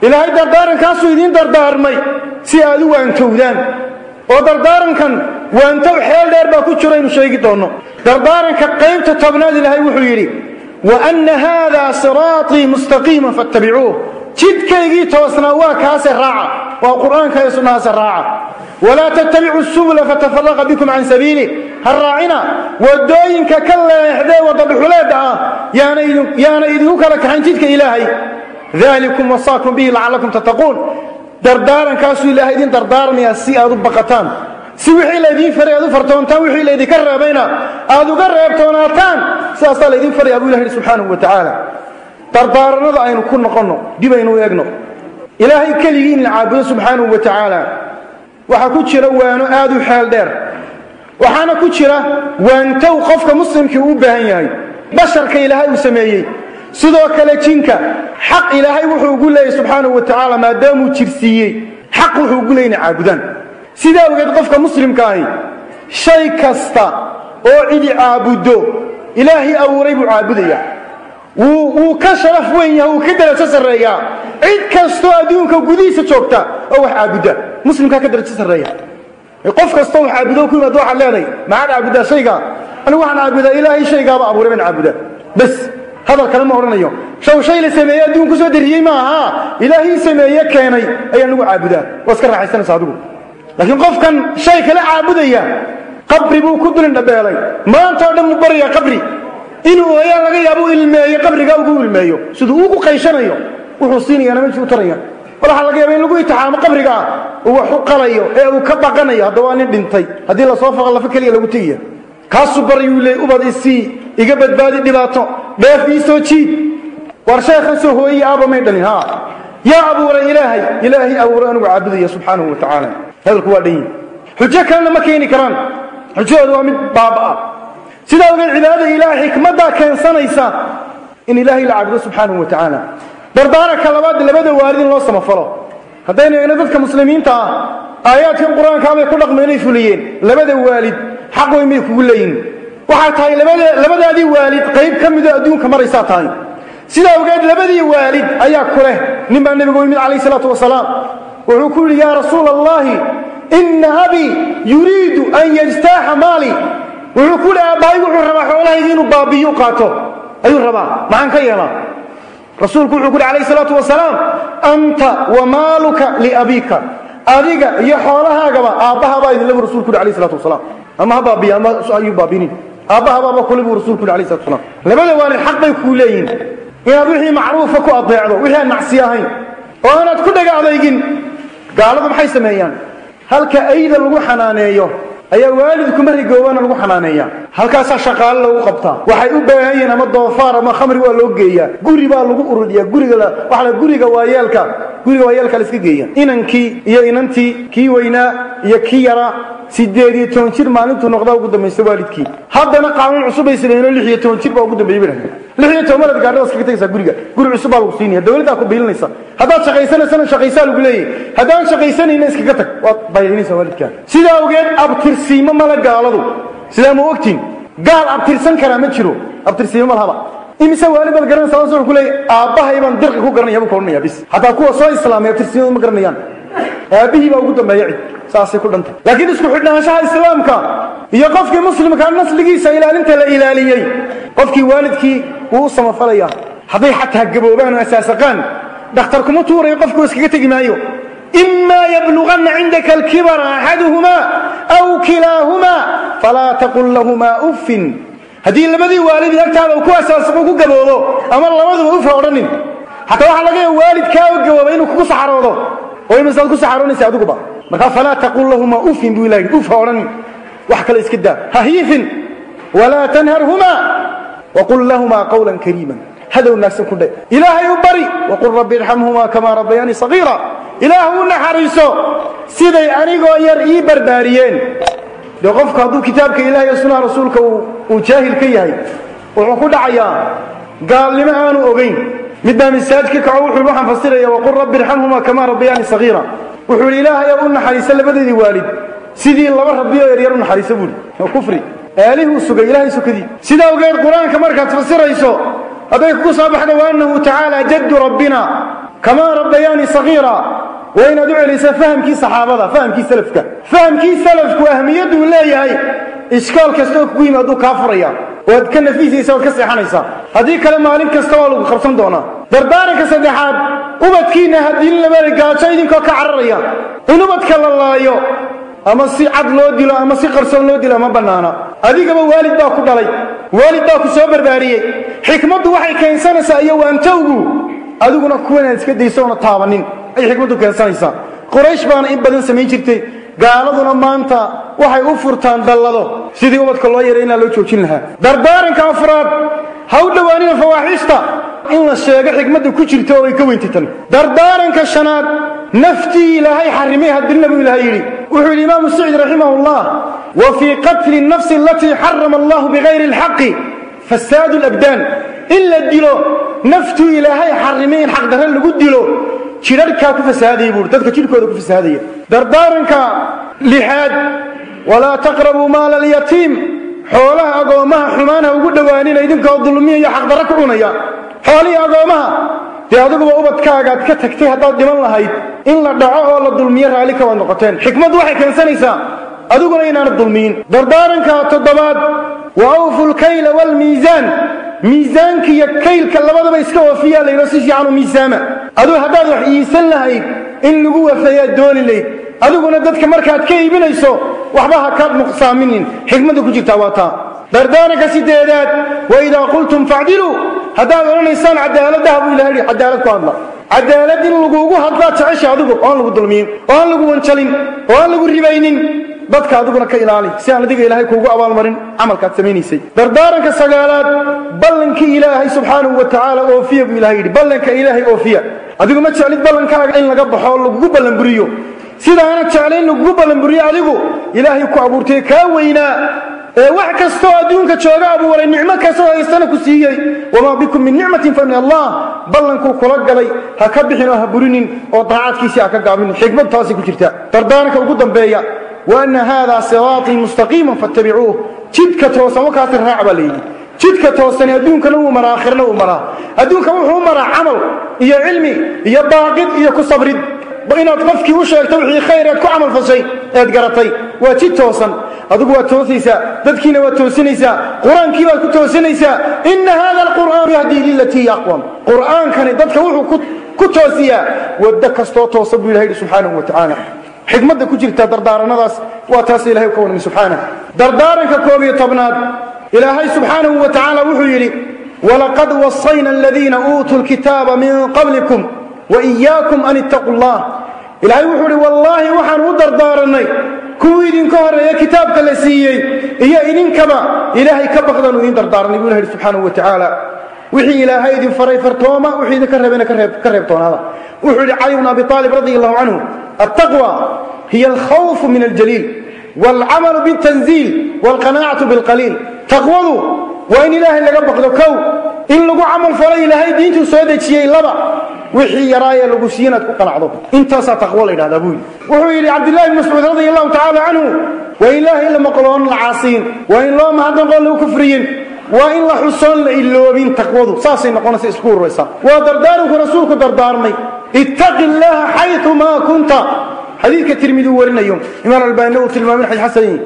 Ilaahay dardaarankaasuu idiin dardaarmay si aad u waantowdaan. Oo dardaarankan waantow xeel dheer baa ku jiro aynu sheegi doonno dardaaranka qaybta tobnaad ilaahay wuxuu yidhi wa anna haadaa siraatii mustaqiima fattabicuuh jidkaygii toosnaa waa kaase raaca waa qur'aanka ee sunnahaase raaca. Walaa tattabicu subula fatafaraqa bikum can sabiilih ha raacina waddooyinka ka leexdee wadadhuxuleedda ah yaana idinku kala kaxayn jidka ilaahay. Dalikum wasaakum bihi lacalakum tattaquun. Dardaarankaasu ilaahay idin dardaarmayaa si aad u baqataan. Si wixii laydiin faray aad u fartoontaan wixii laydinka reebayna aad uga reebtoonaataan sidaasaa laydin faraya buu ilah subxaanahu wa tacaala dardaaranada aynu ku noqonno dib aynu u eegno. Ilaahay keligii in la caabudo subxaanahu wa tacaala. Waxaa ku jira waano aad u xeel dheer. Waxaana ku jira waantow qofka muslimkii uu u baahan yahay. Basharka ilaahay uu sameeyey. Sidoo kale jinka xaq ilaahay wuxuu ugu leeyahy subxaanahu wa tacaala maadaamuu jirsiiyey. Xaq wuxuu ugu leeyna caabudaan sidaa ogeed qofka muslimka ahi shay kasta oo cidi caabuddo ilaahay abuuray buu caabudaya wuu ka sharaf weyn yahay wuu ka darajo sarreeyaa cid kastoo adduunka gudihiisa joogta oo wax caabudda muslimkaa ka darajo sarreeya. Qof kastoo wax caabudo ku yimaado waxaad leedahay maxaad caabuddaa shaygaa anigu waxaan caabudaa ilaahay shaygaaba abuuray baan caabudaa. Bas hadal kale ma odhanayo. Shaw shay la sameeye adduun ku soo dariyey ma aha ilaahii sameeye keenay ayaan lagu caabudaa. Waa iska raaxaysanaysa adigu laakiin qofkan shay kale caabudaya qabri buu ku dulin dhabeelay. Maanta dhan buu baraya qabri inuu ooyaan laga yaabo ilmeeyo qabrigaa ugu ilmeeyo siduu ugu qayshanayo wuxuu siinayaana meeshii u taraya. Bal laga yaaba in lagu itixaamo qabrigaa uu wax u qalayo ee uu ka baqanayo haddaba waa nin dhintay. Haddii la soo faqa lafa keliya lagu tegaya kaasuu baryuu leey ubad isii iga badbaadi dhibaato dheef ii soo jiid. War sheekhan soo hooyey aaba may dhalin ha yaa abuuray ilaahay ilaahay abuuray anigu caabudaya subxaanahu wa tacaala hadalku waa dhan yihi xujo kalena ma keeni karaan. Xujadooda waa mid baaba-a sidaa ogeed cibaadada ilaahay xikmaddaa keensanaysa in ilaahay la caabudo subxaanahu wa tacaala dardaaranka labaad labada waalid in loo samafalo. Haddaynu eegno dadka muslimiinta ah aayaadkan qur'aankaabay ku dhaqmeenay fuliyeen. Labada waalid xaq weyn bay kugu leeyihiin waxaa tahay labadaadii waalid qayb ka midoo adduunka maraysaa tahay. Sidaa ogeed labadii waalid ayaa ku leh nin baa nebigu yimid calayh salaatu wasalaam wuxuu ku yidhi yaa rasuula allahi inna abii yuriidu an yajtaaxa maali wuxuu ku yidhi aabbahay wuxuu rabaa xoolahaydi inuu baabiyo u qaato. Ayuu rabaa maxaan ka yeelaa? Rasuulku wuxuu ku yidhi calayh salaatu wasalaam anta wa maaluka liabiika adiga iyo xoolahaagaba aabbahabaa idinle buu yidhi alayh salatu wasalaam. Ama ha baabiya ama ayuu baabinin aabbahabaaba kule buu rasulku yidhi alayh salatu wasalaam. Labada waalid xaq bay kuu leeyihiin inaad wixii macruufa ku adeecdo wixii aan macsi ahayn oo aanaad ku dhaga adaygin gaaladu maxay sameeyaan? Halka ayda lagu xanaaneeyo ayaa waalidku markay goobaana lagu xanaaneeya halkaasaa shaqaale lagu qabtaa waxay u baahan yihiin ama doofaar ama khamri waa loo geeyaa. Guri baa lagu ururiyaa. Guriga waxa guriga waayeelka guriga waayeelka la iska geeya inankii iyo inantii kii weynaa iyo kii yaraa sideed iyo toban jir maalintuu noqdaa ugu dambaysta waalidkii. Haddana qaanuun cusub ay sameeyeen lix iyo toban jir baa ugu dambeeyey bay lix iyo toban malad gaadhada iskaga tegaysaa guriga. Guri cusub baa lagu siinaya dawladdaa ku biilinaysa. Haddaad shaqaysanaysana shaqaysaa lagu leeyahay. Haddaan shaqaysanayna iskaga tag. Waad baylinaysaa waalidkaa. Sidaa awgeed abtirsiimo male gaaladu. Sidaa ma ogtiin? Gaal abtirsan karaa ma jiro. Abtirsiimo malhaba imise waalid baad garanaysa ku leeyahay? Aabbahay baan dirqi ku garanaya buu ka odhanaya bis. Hataa kuwa soo islaamay abtirsiimadu ma garanayaan aabbihii baa ugu dambeeya cid saasay ku dhantay. Laakiin isku xidhnaanshaha islaamka iyo qofkii muslimkaa nasligiisa ilaalinta la ilaaliyey qofkii waalidkii wuu u samafalaya hadday xataa gaboobaan oo asaasaqaan dhakhtar kuma tuurayo qofku iskaga tegi maayo. Imaa yabluganna cindaka alkibara axaduhumaa aw kilaahumaa falaa taqul lahumaa uffin. Haddii labadii waalid agtaada ku asaasaqo ku gaboobo ama labaduba ufa odhanin xataa waxaa laga yaaba waalidkaa oo gabooba inuu kugu saxaroodo oo imisaad ku saxaroonaysa adiguba markaa falaa taqul lahumaa ufin buu ilahi ufa odhanin wax kale iska daa ha hiifin walaa tanharhumaa waqul lahumaa qawlan kariiman. Hadow wanaagsan ku dhe ilaahay u bari waqul rabbi irxamhumaa kamaa rabbayaanii sagiira. Ilaah u naxariiso siday anigoo yar ii barbaariyeen. Dee qofku hadduu kitaabka ilahay iyo sunaha rasuulka uu jaahil ka yahay wuxuu ku dhacayaa gaalnimo aanu ogeyn mid baa masaaj ka kaco wuxuu waxaan fasiraya waqul rabbi irxamhumaa kamaa rabbayaanii sagiira. Wuxuu yidhi ilaahay u naxariisa labadeedii waalid. Sidii laba rabbi oo yaryar u naxariisa buuri oo kufri. Aalihuu sugay ilaahay sukadii sidaa ogeed qur'aanka markaad fasirayso hadday kugu soo baxdo waanahu tacaala jaddu rabbina kamaa rabbayaanii sagiira. Waa inaad u celisaa fahamkii saxaabada fahamkii salafka. Fahamkii salafku ahmiyadduu leeyahay ishkaal kastaoo kugu yimi hadduu kaa furaya. Waad ka nafisaysa waad ka seexanaysaa. Haddii kale maalin kasta waa lagu qabsan doonaa dardaaranka saddexaad ubadkiinna haddii labada gaajo idinkoo ka cararaya in ubadka la laayo ama si cad loo dilo ama si qarsoon loo dilo ma bannaana adigaba waalid baa ku dhalay waalid baa ku soo barbaariyey. Xikmaddu waxay keensanaysaa iyo waantowgu adiguna kuwanaad iska dayso oona taabanin. Ayay xikmaddu keensanaysaa. Quraysh baana in badan samayn jirtay. Gaaladuna maanta waxay u furtaan dallado. Sidii ubadka loo yaray inaa loo joojin lahaa. Dardaaranka afraad ha u dhowaanina fawaaxiista in la sheego xikmadda ku jirta oo ay ka weynta tan dardaaranka shanaad naftii ilaahay xarimay hadilna buu ilahay yidhi wuxuu yidhi imaamu sacid raximah llah wa fii qatli nafsi alatii xarama allahu bigayri alxaqi fasaadu labdaan in la dilo naftuu ilaahay xarimay in xaqdarre lagu dilo jidharhkaa ku fasahaadaya buui dadka jidhkooda ku fasahaadaya dardaaranka lixaad walaa taqrabuu maala alyatiim xoolaha agoommaha xumaanha ugu dhowaanina idinkoo dulmiya iyo xaqdarre ku cunaya xoolihii agoommaha dee adiguba ubadkaagaad ka tagtay haddaad dhiman lahayd in la dhaco oo la dulmiyo raalli kawaad noqoteen. Xikmaddu waxay keensanaysaa adiguna inaanad dulmiyin. Dardaaranka toddobaad wa awfu lkayla waalmiisaan miisaanka iyo kaylka labadaba iska wafiyaa layidho si fiican u miisaama. Aduu haddaad wax iisan lahayd in lagu wafeeyaad dooni layd. Adiguna dadka markaad ka iibinayso waxba ha ka nuqsaaminin. Xikmadda ku jirtaa waa taa dardaaranka sideedaad waidaa qultum facdiluu haddaad odhanaysaan cadaaladaha buu ilaha yidhi cadaalad ku hadla. Cadaalad in laguugu hadlaa jecesha adigu oo aan lagu dulmiyin oo aan lagu wanjalin oo aan lagu ribaynin dadka adiguna ka ilaali. Si aan adiga ilaahay kuugu abaalmarin camalkaad samaynaysay. Dardaaranka sagaalaad ballankii ilaahay subxaanahu wa tacaala oofiya buu ilahay yidhi. Ballanka ilaahay oofiya. Adigu ma jeclid ballankaaga in laga baxo lagugu ilaahay ku abuurtay kaa weynaa ee wax kastoo adduunka jooga abuuray nicmo kastoo haystana ku siiyey wamaa bikum min nicmatin fa min allah. Ballankuu kula galay ha ka bixin oo ha burinin oo daacaadkiisii ha ka gaabinin. Xikmad taasay ku jirta. Dardaaranka ugu dambeeya wa anna haadaa siraatii mustaqiiman fattabicuuh. Jidka toosan wakaasi raac baa layidhi jidka toosani adduunkana wuu maraa aakhirana wuu maraa. Adduunka wuxuu u maraa camal iyo cilmi iyo baaqid iyo ku sabrid. Inaad qofkii u sheegto wixii khayr eed ku camal fashay eed garatay. Waa jid toosan adigu waad toosaysaa dadkiina waad toosinaysaa qur'aankii baad ku toosinaysaa ina hada alqur'aan yahdii lilatii aqwam. Qur'aankani dadka wuxuu ku toosiyaa. Waddo kastoo toosa buu ilaha yidhi subxaanahu wa tacaala xikmadda ku jirta dardaaranadaas waa taas ilahay ka warmay subxaanah dardaaranka koob iyo tobnaad ilaahay subxaanahu wa tacaala wuxuu yidhi walaqad wasayna aladiina uutuu lkitaaba min qablikum waiyaakum an ittaquu llah ilaahay wuxuu idhi wallaahi waxaan u dardaaranay kuwii idinka horreeya kitaabka la siiyey iyo idinkaba ilaahay ka baqdan u idin dardaaranay buu ilah yidhi subxaanahu wa tacaala wixii ilaahay idin faray fartooma wixii idinka reebena ka reebtoonaada wuxuu yidhi cali bn abi aalib radi allahu canhu altaqwa hiya alkhawfu min aljaliil waalcamalu biاltanziil waalqanaacatu bilqaliil. Taqwadu waa in ilaahay laga baqdo kow. In lagu camal falo ilaahay diintuu soo dejiyey laba wixii yaraayee lagu siiye inaad ku qanacdo intaasaa taqwo la yidhahdaa buu yidhi. Wuxuu yidhi cabdillahi bn mascuud radi allahu tacaala canhu waa in ilaahay la maqloon la caasiin waa in loo mahadnaqoon lagu kufriyin waa in la xusoon la iloobin taqwadu. Saasay noqonaysa isku ururaysaa. Waa dardaaranku rasuulku dardaarmay. Ittaqi llaha xayumaa kunta. Xadiidka tirmidi uu warinayo imaam albaani uu tilmaamin xaj xasan.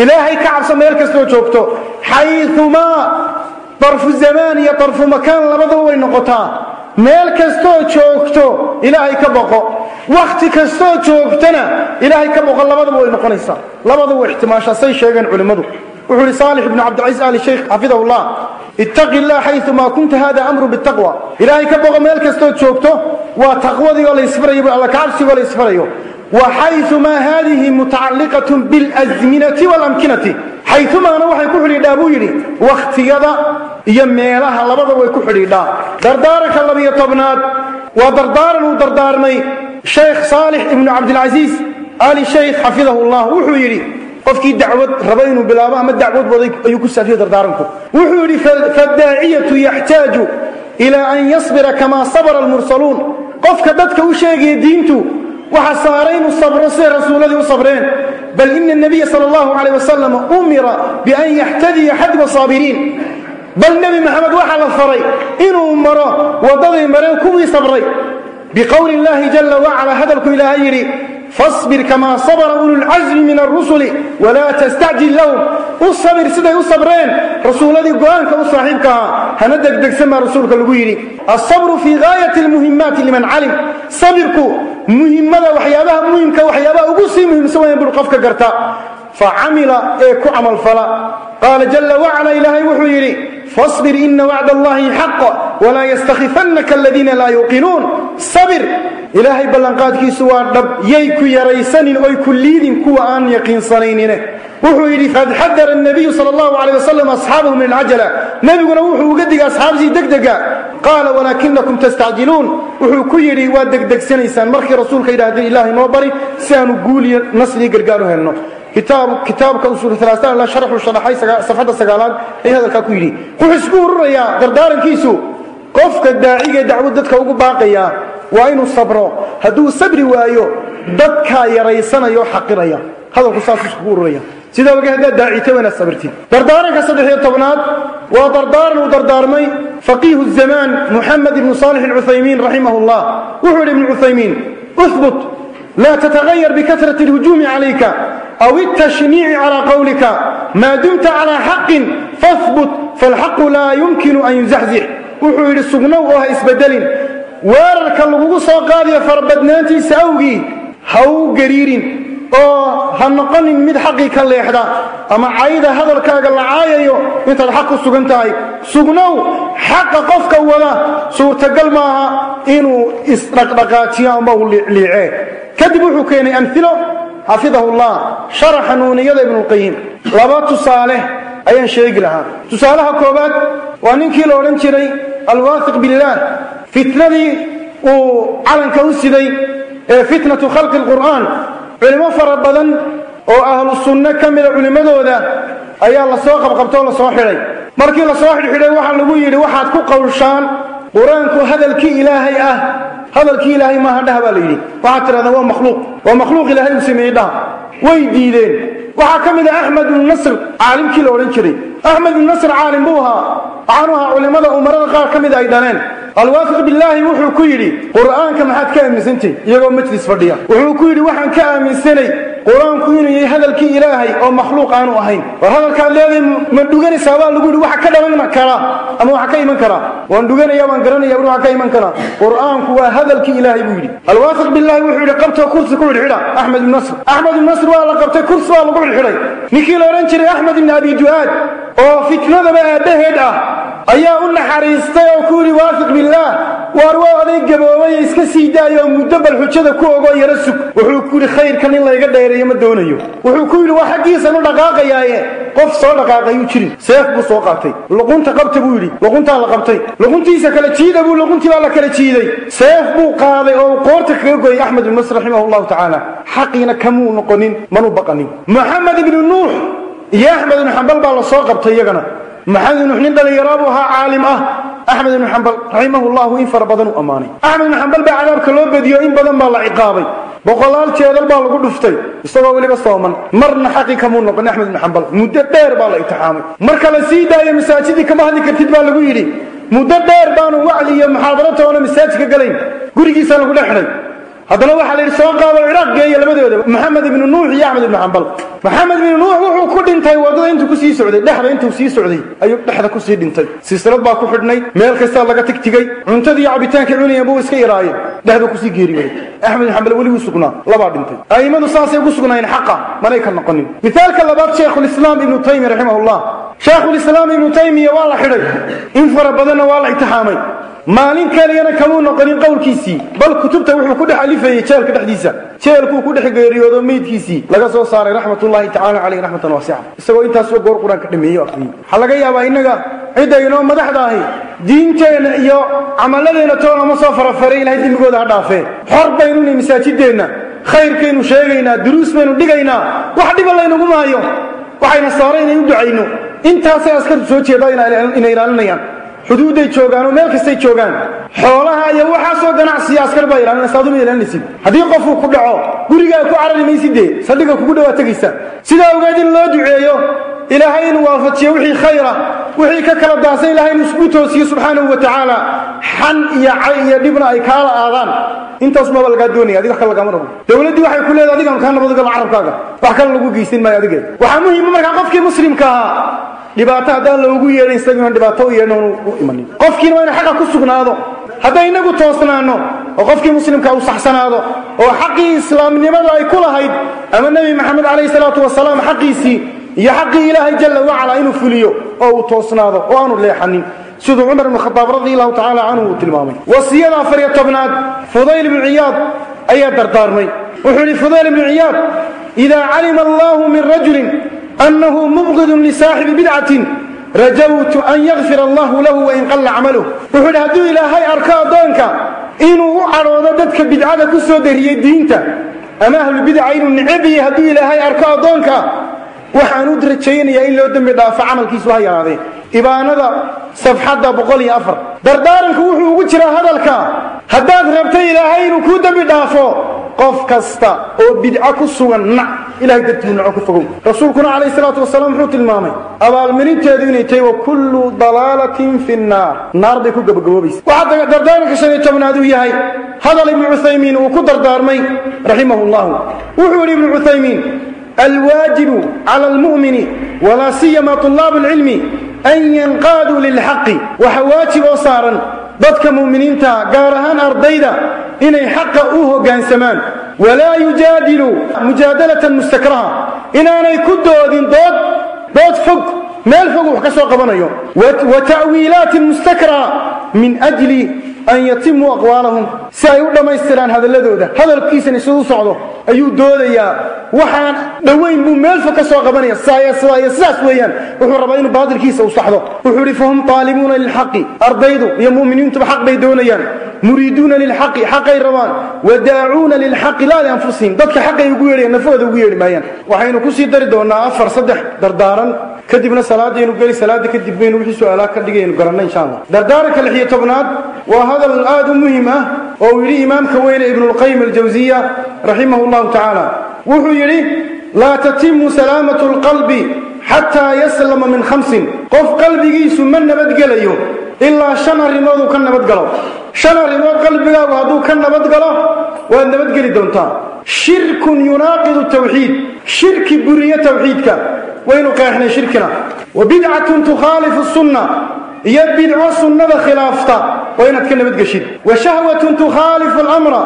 Ilaahay ka cabsa meel kastoo joogto xayumaa darfu zamaan iyo darfu makaan labadaba way noqotaa meel kastoo joogto ilaahay ka boqo. Wakhti kastoo joogtana ilaahay ka boqo labadaba way noqonaysaa labadaba way ixtimaashaa say sheegeen culimmadu. Wuxuu ihi saalix ibnu cabdilcaziz ali sheikh xafidahu llah ittaqi llah xayumaa kunta hada amru bitaqwa ilaahay ka boqo meel kastoo joogto waa taqwadii oo la isfarayo alla kacabsigoo la isfarayo wa xayumaa haadihi mutacalliqat biاlazminati waalamkinati xayumaana waxay ku xidhiidhaa buu yidhi wakhtiyada iyo meelaha labada way ku xidhiidhaa. Dardaaranka labiyo tobnaad waa dardaaran uu dardaarmay sheekh saalix ibnu cabdilcasiis ali sheikh xafidahu llah wuxuu yidhi qofkii dacwad raba inuu bilaabo ama dacwad waday ayuu ku saafiyey dardaaranku wuxuu yidhi fadaaciyatu yaxtaaju ilaa an yasbira kamaa sabara almursaluun. Qofka dadka u sheegaya diintu waxa saaray inuu sabro siday rasuuladii u sabreen. Bal ina nabiya sal allahu calayh wasalam umira bian yaxtadiya xadwa saabiriin. Bal nebi maxamed waxaa la faray inuu maro waddaday mareen kuwii sabray. Biqowli illaahi jala wacala hadalku ilaahay yidhi fasbir kamaa sabara ululcasmi min arusuli walaa tastacjil lahum. U sabir siday u sabreen rasuuladii go'aanka u saaxiibka ahaa. Hana degdegsan baa rasuulka lagu yidhi alsabru fii gaayati almuhimaati liman calim. Sabirku muhimmada waxyaabaha muhimka waxyaabaha ugu sii muhiimsan wayan bur garta facamila ee ku camalfala qaala jala wacala ilaahay wuxuu yidhi fasbir ina wacd allahi xaq walaa yastakhifanaka aladiina laa yuuqinuun sabir. Ilaahay ballanqaadkiisu waa dhab yay ku yaraysanin oy ku liidin kuwa aan yaqiinsanaynine wuxuu yidhi fadxadara nabiyu sal allahu alay wasalam asxaabahu min alcajala nebiguna wuxuu uga digay asxaabtii degdega. Qaala walaakinakum tastacjiluun. Wuxuu ku yidhi waad degdegsanaysaan markii rasuulka yidhahdeen ilaahay noo bari si aanu guuliyo nasriyo gargaar u helno kitaabka usuul alaasaan la sharxu sharaxay safxadda sagaalaad ayuu hadalkaa ku yidhi. Wuxuu isku ururayaa dardaarankiisu qofka daaciga dacwad dadka ugu baaqaya waa inuu sabro. Hadduu sabri waayo dadkaa yaraysanaya oo xaqiraya. Hadalku saas iskugu ururaya. Sidaa oge haddaad daacita waa inaad sabirtid. Dardaaranka saddexiyo tobnaad waa dardaaran uu dardaarmay faqiihu zamaan muxamed ibnu saalix alcuthaymiin raximah llah wuxuu yidhi ibnu cuthaymiin uhbut laa tatagayar bikasrati alhujuumi calayka aw altashniici calaa qowlika maa dumta calaa xaqin fahbut faalxaqu laa yumkinu an yuzaxzix wuxuu yidhi sugnow oo ha isbedelin weerarka lagugu soo qaadayo farabadnaantiisa awgii ha u gariirin oo ha noqonin mid xaqii ka leexda ama cayda hadalkaaga la caayayo intaad xaq ku sugan tahay sugnow xaqa qofka wada suurtagal maaha inuu isdhaqdhaqaajiyo ama uu liicliicee kadib wuxuu keenay amilo xafidahu llah sharaxa nuuniyada ibnulqayim laba tusaale ayaan sheegi lahaa. Tusaalaha koobaad waa ninkii la odhan jiray alwaahiq billaah fitnadii uu calanka u siday ee fitnatu khalqi lqur'aan culimo fara badan oo ahlu sunne ka mida culimmadooda ayaa la soo qabqabtoo la soo xidhay. Markii la soo xidhxidhay waxaa lagu yidhi waxaad ku qawshaan qur'aanku hadalkii ilaahay ah hadalkii ilaahay maaha dhaha baa la yidhi waxaad tidhahdaa waa makhluuq waa makhluuq ilaahay uu sameeyey dhaha way diideen. Waxaa ka mid ah axmed ibnu nasr caalimkii la odhan jiray. Axmed ibnu nasr caalim buu ahaa. Waxaanu ahaa culimmada umarada qaar ka mida ay dhaleen. Alwaafiq billaahi wuxuu ku yidhi qur'aanka maxaad ka aaminsantahy iyagoo majlis fadhiya. Wuxuu ku yidhi waxaan ka aaminsanay qur'aanku inuu yahay hadalkii ilaahay oo makhluuq aanu ahayn. War hadalkaad leedahay ma dhuganaysaa baa lagu yidhi waxa ka dhalan karaa ama waxa ka iman karaa waan dhuganaya waan garanaya waxa ka iman karaa qur'aanku waa hadalkii ilaahay buu yidhi. Alwaafiq billaahi wuxuu yidhi qabtoo kursi ku xidhxidha axmed ibn nasr. Axmed ibn nasr waa la qabtay kursi waa lagu xidhxidhay ninkii la odhan jiray axmed ibn abi du'aad oo fitnadaba aabbaheed ah ayaa u naxariistay oo ku yidhi waafiq billaah waar waa oday gaboobay iska sii daayo oo muddo bal xujada ku ogo yaro sug. Wuxuu ku yidhi khayrkan in layga dheereeyo ma doonayo. Wuxuu ku yidhi waa xaggiisan u dhaqaaqayaaye. Qof soo dhaqaaqayuu jirin. Seef buu soo qaatay. Luqunta qabta buu yidhi. Luquntaa la qabtay. Luquntiisa kala jiida buu luquntii baa la kala jiiday. Seef buu qaaday oo qoorta kaga goyay axmed ibn masr raximah allahu tacaala. Xaqiina kamuu noqonin manuu baqanin. Maxamed ibnu nuux iyo axmed ibnu xambal baa la soo qabtay iyagana. Maxamed ibnu nin dhallinyaro buu ahaa caalim ah. Axmed ibnu xambal raximahu llahu in fara badan u ammaanay. Axmed ibnu xambal baa cadaabka loo badiyo in badan baa la ciqaabay boqolaal jeedal baa lagu dhuftay isagoo weliba sooman. Marna xaqi kamuu noqon axmed xambal muddo dheer baa la itixaamay marka la sii daayo masaajidii kama hadli kartid baa lagu yidhi. Muddo dheer baanu wacdi iyo muxaadaro toona masaajidka galayn. Gurigiisaa lagu dhex xidhay haddana waxaa la yidhi soo qaado ciraaq geeya labadooda maxamed ibnu nuux iyo axmed ibnu xambal maxamed ibnu nuux wuxuu ku dhintay waddada intuu ku sii socday dhexda intuu sii socday ayuu dhexda ku sii dhintay. Silsilad baa ku xidhnay meel kastaa laga tigtigay cuntadii cabitaanka cunaya buu iska ilaayeen dhexda ku sii geeriyooday axmed ibnu xambal weliguu sugnaa labaa dhintay. A'immadu saasay ugu sugnaayeen xaqa manay ka noqonin. Mithaalka labaad shaykhulislaam ibnu taymiya raximahullah shaykhulislaam ibnu taymiya waa la xidhay. In fara badanna waa la itixaamay maalin keliyana kamuu noqonin qowlkiisii. Bal kutubta wuxuu ku dhex alifayey jeelka dhexdiisa. Jeelkuu ku dhex geeriyoodo meydkiisii. Laga soo saaray raxmatullahi tacala caleyh raxmatan waasica isagoo intaasoo goor qur'aanka dhameeyey akhriyey waxaa laga yaabaa innaga cidda inoo madaxda ahi diinteenna iyo camaladeenna toona ma soo farafaray ilahay dembigooda ha dhaafee. Xor baynuni masaajideenna khayrkaynu sheegaynaa duruus baynu dhigaynaa wax dhiba laynagu maayo. Waxayna saaray inay u ducayno intaasay askartu soo jeedaa inay ilaalinayaan. Xuduudday joogaan oo meel kastay joogaan. Xoolaha iyo waxaasoo ganacsiya askar baa ilaalinaysa aduma ilaalinaysid. Haddii qofuu ku dhaco gurigaa ku carari maysidee saldhiga kugu dhawaa tegaysa sidaa ogeed in loo duceeyo ilaahay inuu waafajiyo wixii khayra wixii ka kala daasay ilahay inuu isku toosiyo subxaanahu wa tacaala. Xan iyo cay iyo dhibna ay kaala aadaan. Intaas maba lagaa doonaya adiga kale lagama rabo. Dowladdii waxay ku leedahay adigaan kaa nabadgalo carabkaaga wax kale lagu geysan maayo adigeed waxaa muhiima markaa qofkii muslimka ahaa dhibaato haddaan loogu yeedhin isagiion dhibaato u yeedhin oonu u imanin qofkiina waa ina xaqa ku sugnaado. Hadday inagu toosnaano oo qofkii muslimka uu saxsanaado oo xaqii islaamnimadu ay ku lahayd ama nebi maxamed calayhi salaatu wasalaam xaqiisii iyo xaqii ilaahay jalla wacala inuu fuliyo oo uu toosnaado oo aanu leexanin. Siduu cumar ibnu khadaab radi allahu tacaala canhu uu tilmaamay. Wasiyada afariyo tobnaad fudayl ibnu ciyaad ayaa dardaarmay. Wuxuu yidhi fudayl ibnu ciyaad idaa calima allahu min rajulin أنه مبغض لصاحب بدعة رجوت أن يغفر الله له وإن قل عمله وحول هدو إلى هاي أركاء دونك إنه عرض ددك بدعة كسو دريه دينتا أما أهل البدع إنه نعبي هدو إلى هاي أركاء دونك waxaan u dirajaynayaa in loo dembi dhaafo camalkiisu ha yaraadee ibaanada safxadda boqol iyo afar dardaaranku wuxuu ugu jiraa hadalka haddaad rabta ilaahay inuu kuu dembi dhaafo qof kasta oo bidca ku sugan nac ilahay dartihu naco ka fogow. Rasuulkuna calayh isalaatu wasalaam wuxuu tilmaamay abaalmarinteedu inay tahay wa kullu dalaalatin fi nnaar naar bay ku gabagaboobaysa. Waxaa dardaaranka shan iyo tobnaad uu yahay hadal ibnu cuthaymiin uu ku dardaarmay raximahu llahu wuxuu yidhi ibnu cuthaymiin alwaajibu cala almu'mini walaa siyama طulaabu اlcilmi an yanqaaduu lilxaqi. Waxa waajib oo saaran dadka mu'miniinta gaar ahaan ardayda inay xaqa u hoggaansamaan walaa yujaadiluu mujaadalatan mustakraha. Inaanay ku doodin dood dood fog meel fog wax ka soo qabanayo. Wa ta'wiilaatin mustakraha min ajli an yatimuu aqwaalahum si ay u dhammaystiraan hadalladooda. Hadalkiisana siduu socdo ayuu doodayaa. Waxaan dhowayn buu meelfa ka soo qabanaya sidaas weeyaan wuxuu rabaa inuu baatilkiisa u saxdo. Wuxuu idhi fahum taalibuuna lilxaqi ardaydu iyo mu'miniintuba xaq bay doonayaan. Muriiduuna lilxaqi xaqay rabaan. Wadaacuuna lilxaqi laa lianfusihim dadka xaqay ugu yeedhayaan nafahooda ugu yeedhi maayaan. Waxaynu ku sii dari doonnaa afar saddex dardaaran kadibna salaadaynu geli salaada kadib baynu wixii su'aalaha ka dhigaynu garanay insha Allah. Dardaaranka lix iyo tobnaad waa hadal aad u muhiim ah oo yiri imaamka weyne ibn al-qayyim al-jawziyya rahimahullahu ta'ala. Wuxuu yidhi laa tatimu salaamatu lqalbi xataa yaslama min khamsin. Qof qalbigiisu ma nabadgelayo ilaa shan arrimood uu ka nabadgalo. Shan arrimood qalbigaagu hadduu ka nabadgalo waad nabadgeli doontaa. Shirkun yunaaqidu tawxiid. Shirki buriyo tawxiidka waynu qeexnay shirkina wa bidcatun tukhaalifu sunna. Iyo bidco sunnada khilaafta waa inaad ka nabadgeshid wa shahwatun tukhaalifu alamra.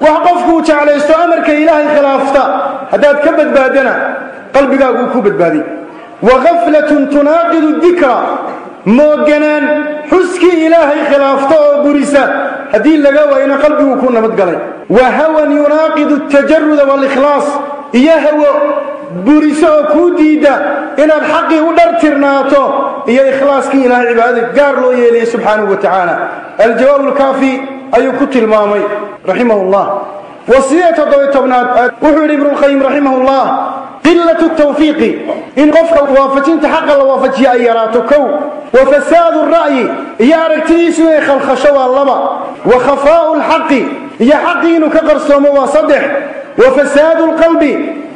Wax qofkuu jeclaysto amarka ilaahay khilaafta haddaad ka badbaadana qalbigaaguu ku badbaadiy wa gaflatun tunaaqidu dikra. Mooganaan xuskii ilaahay khilaafta oo burisa haddii laga waayna qalbiguu ku nabadgalay wa hawan yunaaqidu tajaruda walikhlaas. Iyo hawo buriso oo kuu diidda inaad xaqii u dhartirnaato iyo ikhlaaskii ilaahay cibaadada gaar loo yeelaya subxaanahu wa tacaala. Aljawaab lkaafi ayuu ku tilmaamay raximah llah wasiyada toddobiy tobnaad wuxuu yidhi ibnulqayim raximah llah qilatu tawfiiqi in qofka waafajinta xaqa la waafajiya ay yaraato kow. Wa fasaadu ra'yi iyo aragtidiisu inay khalkhasho waa laba. Wa khafaa'u lxaqi iyo xaqii inuu ka qarsoomo waa saddex. Wa fasaadu lqalbi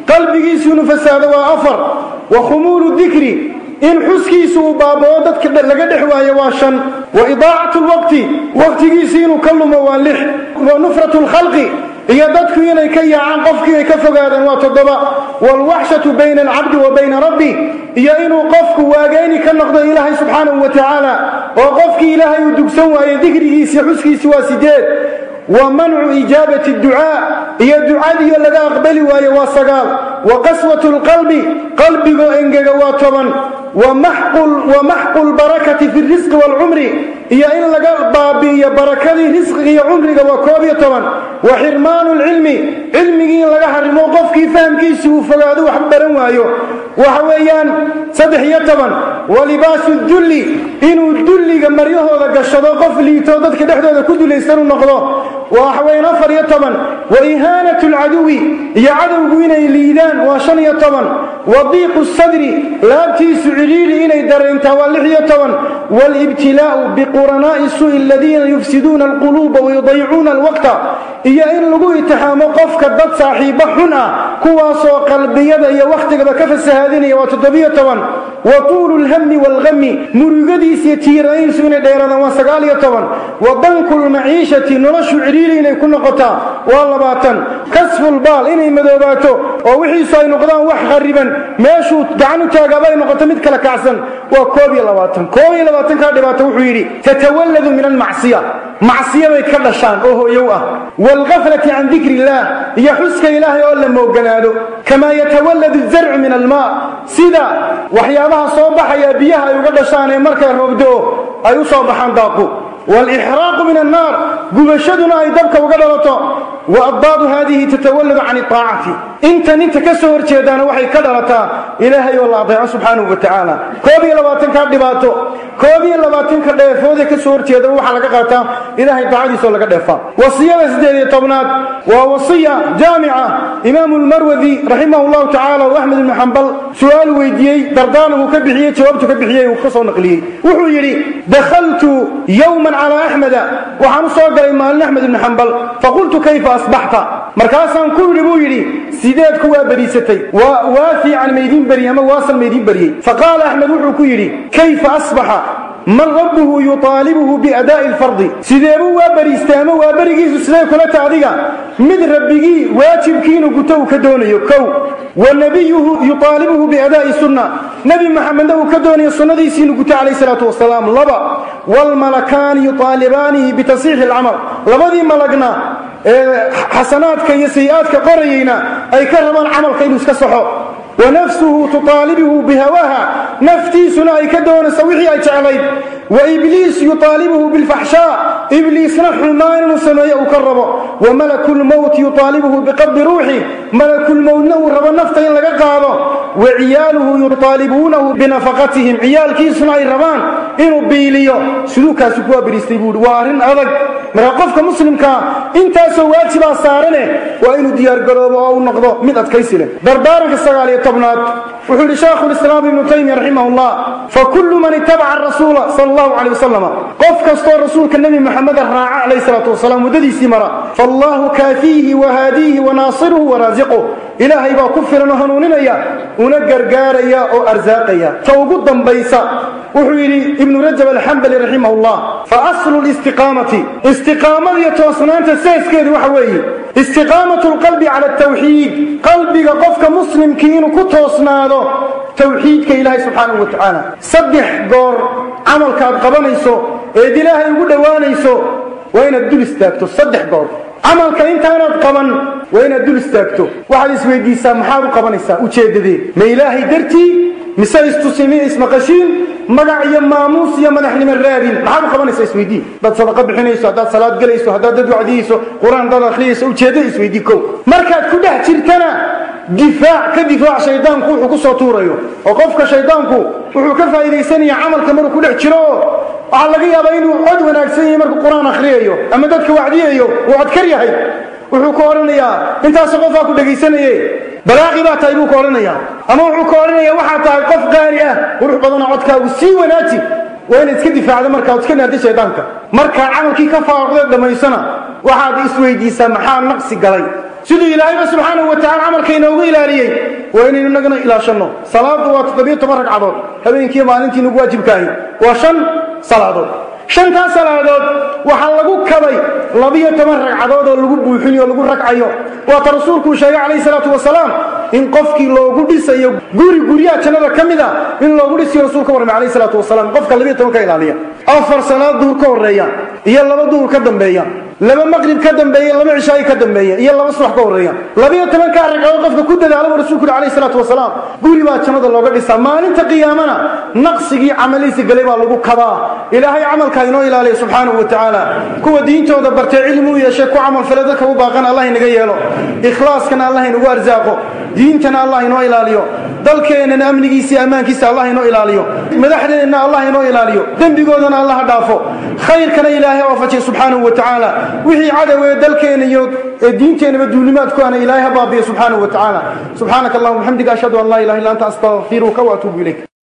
qalbigiisu inuu fasaado waa afar wa khumuulu dikri in xuskiisu uu baabao dadka laga dhex waayo waa shan wa idaacatu lwaqti waqtigiisi inuu ka lumo waa lix wa nufratu lkhalqi iyo dadku inay ka yaacaan qofkii ay ka fogaadeen waa toddoba waalwaxshatu bayna alcabdi wa bayna rabbi iyo inuu qofku waageyni ka noqdo ilaahay subxaanahu wa tacaala oo qofkii ilaahay uu dugsan waaye dikrigiisi xuskiisi waa sideed wa mancu ijaabati ducaa iyo ducadiyo laga aqbali waayo waa sagaal. Wa qaswatu lqalbi qalbigoo engega waa toban wa maxqu lbarakati fi risqi waalcumri iyo in laga baabi'iyo barakadii risqiga iyo cumriga waa koob iyo toban. Wa xirmaanu lcilmi cilmigii in laga xarimo qofkii fahamkiisi uu fogaado waxba baran waayo. Waxa weeyaan saddex iyo toban. Wa libaasu dulli. Inuu dulliga maryahooda gashado qof liito dadka dhexdooda ku dulaysan u noqdo. Waxa weeyaan afar iyo toban. Wa cadowgu inay liidaan wa ciriiri inay dareentaa waa waalibtilaa'u biquranaa'i su'i aladiina yufsiduuna alquluuba wayudayicuuna alwaqta iyo in lagu itixaamo qofka dad saaxiibo xun ah kuwaasoo qalbiyada iyo wakhtigaba ka fasahaadinaya waa toddobiyo toban wa tuulu lhami waalhami murugadiisa iyo tiiranaynsu inay dheeraadaan waa sagaal iyo toban wa danku lmaciishati noloshu ciriiri inay ku noqotaa waa labaatan kasfulbaal inay madoobaato oo wixiisu ay noqdaan wax khariban meeshuu gacan u taagaaba ay noqoto mid kala kacsan waa koob iyo labaatan. Koob iyo labaatankaa dhibaato wuxuu yidhi tatawalladu min almacsiya. Macsiya bay ka dhashaan oo hooyow ah. Waalgaflati can dikri illaah iyo xuska ilaahay oo la mooganaado kamaa yatawalladu zarcu min almaa sida waxyaabaha soo baxaya biyaha ay uga dhashaan ee markay roobdo-o ay u soo baxaan daaqu. Waalixraaqu min annaar. Gubashaduna ay dabka uga dhalato. Wa abdaadu haadihi tatawalladu can iطaacati inta ka soo horjeedaana waxay ka dhalataa ilaahay oo la adeeco subxaanahu wa tacaala koob iyo labaatankaa dhibaato koob iyo labaatanka dheefoodee ka soo horjeeda waxaa laga qaataa ilaahay daacadiisoo laga dheefaa wasiyada siddeed iyo tobnaad waa wasiya jaamica imaamu lmarwadi raximah llahu tacaala oo axmed ibnu xambal su'aal weydiiyey dardaanuu ka bixiyey jawaabtu ka bixiyey uu ka soo naqliyey. Wuxuu yidhi dakhaltu yowman calaa axmeda waxaan u soo galay maalin axmed ibnu xambal faqultu kayfa asbaxta markaasaan ku yidhi buu yidhi sideed ku waa beriisatay? Waa fiican maydin beriy ama waasan maydin beriyey faqaala axmed wuxuu ku yidhi kayfa asbaxa man rabbuhu yuaalibuhu biadaa'i lfardi sideebuu waa beriistay ama waa berigiisu sidee kula ta mid rabbigii waajibkii guto uu ka doonayo kow. Wa nabiyuhu yuaalibuhu biadaa'i sunna. Nebi maxamedna uu ka doonayo sunnadiisii guto calayh salaatu wasalaam laba waalmalakaani yuaalibaanihi bitasiixi alcamal. Labadii malagna ee xasanaadka iyo sayi-aadka qorayeyna ay ka rabaan camalka inuu iska saxo wa nafsuhu tuaalibuhu bihawaha naftiisuna ay ka doonayso wixii ay jeclayd wa ibliis yuaalibuhu bilfaxshaa ibliisna xumaan inuu sameeyo uu ka rabo. Wa malaku lmowti yuaalibuhu biqabdi ruuxi. Malakulmowtna uu rabo nafta in laga qaado. Wa ciyaaluhu yuaalibuunahu binafaqatihim. Ciyaalkiisuna ay rabaan inuu biiliyo. Siduu kaasi kuwaa beriistay buuhi waa arrin adag. Marka qofka muslimkaa intaasoo waajibaa saarane waa inuu diyaargaroobo oo u noqdo mid adkaysi leh dardaaranka sagaal iyo tobnaad wuxuu yidhi shaekhu lislaam ibnu taymiya raximah llah fakullu man itabaca rasuula allahu calay wasalam qof kastoo rasuulka nebi maxameda raaca calayh salaatu wasalaam waddadiisii mara faallahu kaafiihi wa haadiihi wa naasiruhu wa raasiquh ilaahay baa ku filan oo hanuuninaya una gargaaraya oo arsaaqaya. Ta ugu dambaysa wuxuu yidhi ibnu rajab alxambali raximahullah fa aslu listiqaamati istiqaamada iyo toosnaanta seeskeedu waxa weeye istiqaamatu lqalbi cala altawxiid qalbiga qofka muslimkii inuu ku toosnaado tawxiidka ilaahay subxaanahu wa tacaala saddex goor camalkaad qabanayso eed ilaahay ugu dhowaanayso waa inaad dul istaagto saddex goor. Camalka intaanaad qaban waa inaad dul istaagto. Waxaad isweydiisaa maxaad u qabanaysaa? Ujeeddadee ma ilaahay dartii mise istusimiya ismaqashiin magac iyo maamuus iyo madaxnimo raadin. Maxaad u qabanaysaa isweydii haddaad sadaqa bixinayso haddaad salaad gelayso haddaad dad wacdiyeyso qur'aan dad akhriyayso ujeeddada isweydii kow. Markaad ku dhex jirtana difaac ka difaac shaydaanku wuxuu ku soo tuurayo. Oo qofka shaydaanku wuxuu ka faa'iidaysanaya camalka maruu ku dhex jiro. Waxaa laga yaabaa inuu cod wanaagsan yahay markuu qur'aan akhriyayo ama dadka wacdiyayo uu codkar yahay. Wuxuu ku odhanayaa intaasoo qofaa ku dhegaysanaye balaaqi baa tahay buu ka odhanayaa ama wuxuu ka odhanaya waxaa tahay qof qaali ah qurux badana codkaagu sii wanaaji waa inaad iska difaacdo markaad iska naadi shaydaanka markaa camalkii ka faaruqdeed dhammaysana waxaad isweydiisaa maxaa naqsi galay? Siduu ilaahayba subxaanahu wa tacala camalka inoogu ilaaliyey. Waa inaynu inagana ilaashanno. Salaadu waa toddobiyo toban ragcadood. Habeenkiiyo maalintii nagu waajibkaahi. Waa shan salaadood shantaas salaadood waxaa lagu kabay labiyo toban ragcadood oo lagu buuxinayo o lagu ragcayo. Waata rasuulkuu sheegay calayhi salaatu wasalaam in qofkii loogu dhisayo guri guryaha jannada ka mid a in loogu dhisayo rasuulka warramay calayhi salaatu wasalaam. Qofka labiyo toban ka ilaaliya. Afar salaad duhur ka horreeya iyo laba duhur ka dambeeya laba maqrib ka dambeeya laba cishaayi ka dambeeya iyo laba subax ka horreeya labiyo tobankaa ragcadood qofka ku dadaala buu rasuulku calayhi salaatu wasalaam guri baa jannada looga dhisaa. Maalinta qiyaamana naqsigii camalihiisa galay baa lagu kabaa. Ilaahay camalkaa inoo ilaaliya subxaanahu wa tacaala kuwa diintooda bartee cilmi u yeeshay ku camalfale dadka u baaqan allah inaga yeelo. Ikhlaaskana allah inagu arsaaqo. Diintana allah inoo ilaaliyo. Dalkeennana amnigiisa ammaankiisa allah inoo ilaaliyo. Madaxdeenna allah inoo ilaaliyo. Dembigoodana allah dhaafo. Khayrkana ilaahay waafajiya subxaanahu wa wixii cadowee dalkeena iyo diinteenaba duulimaadku ilaahay ha baabiya subxaanahu wa tacaala subxaanaka allahuma bixamdika ashhadu an laa ilaha illa anta astaghfiruka wa ilayk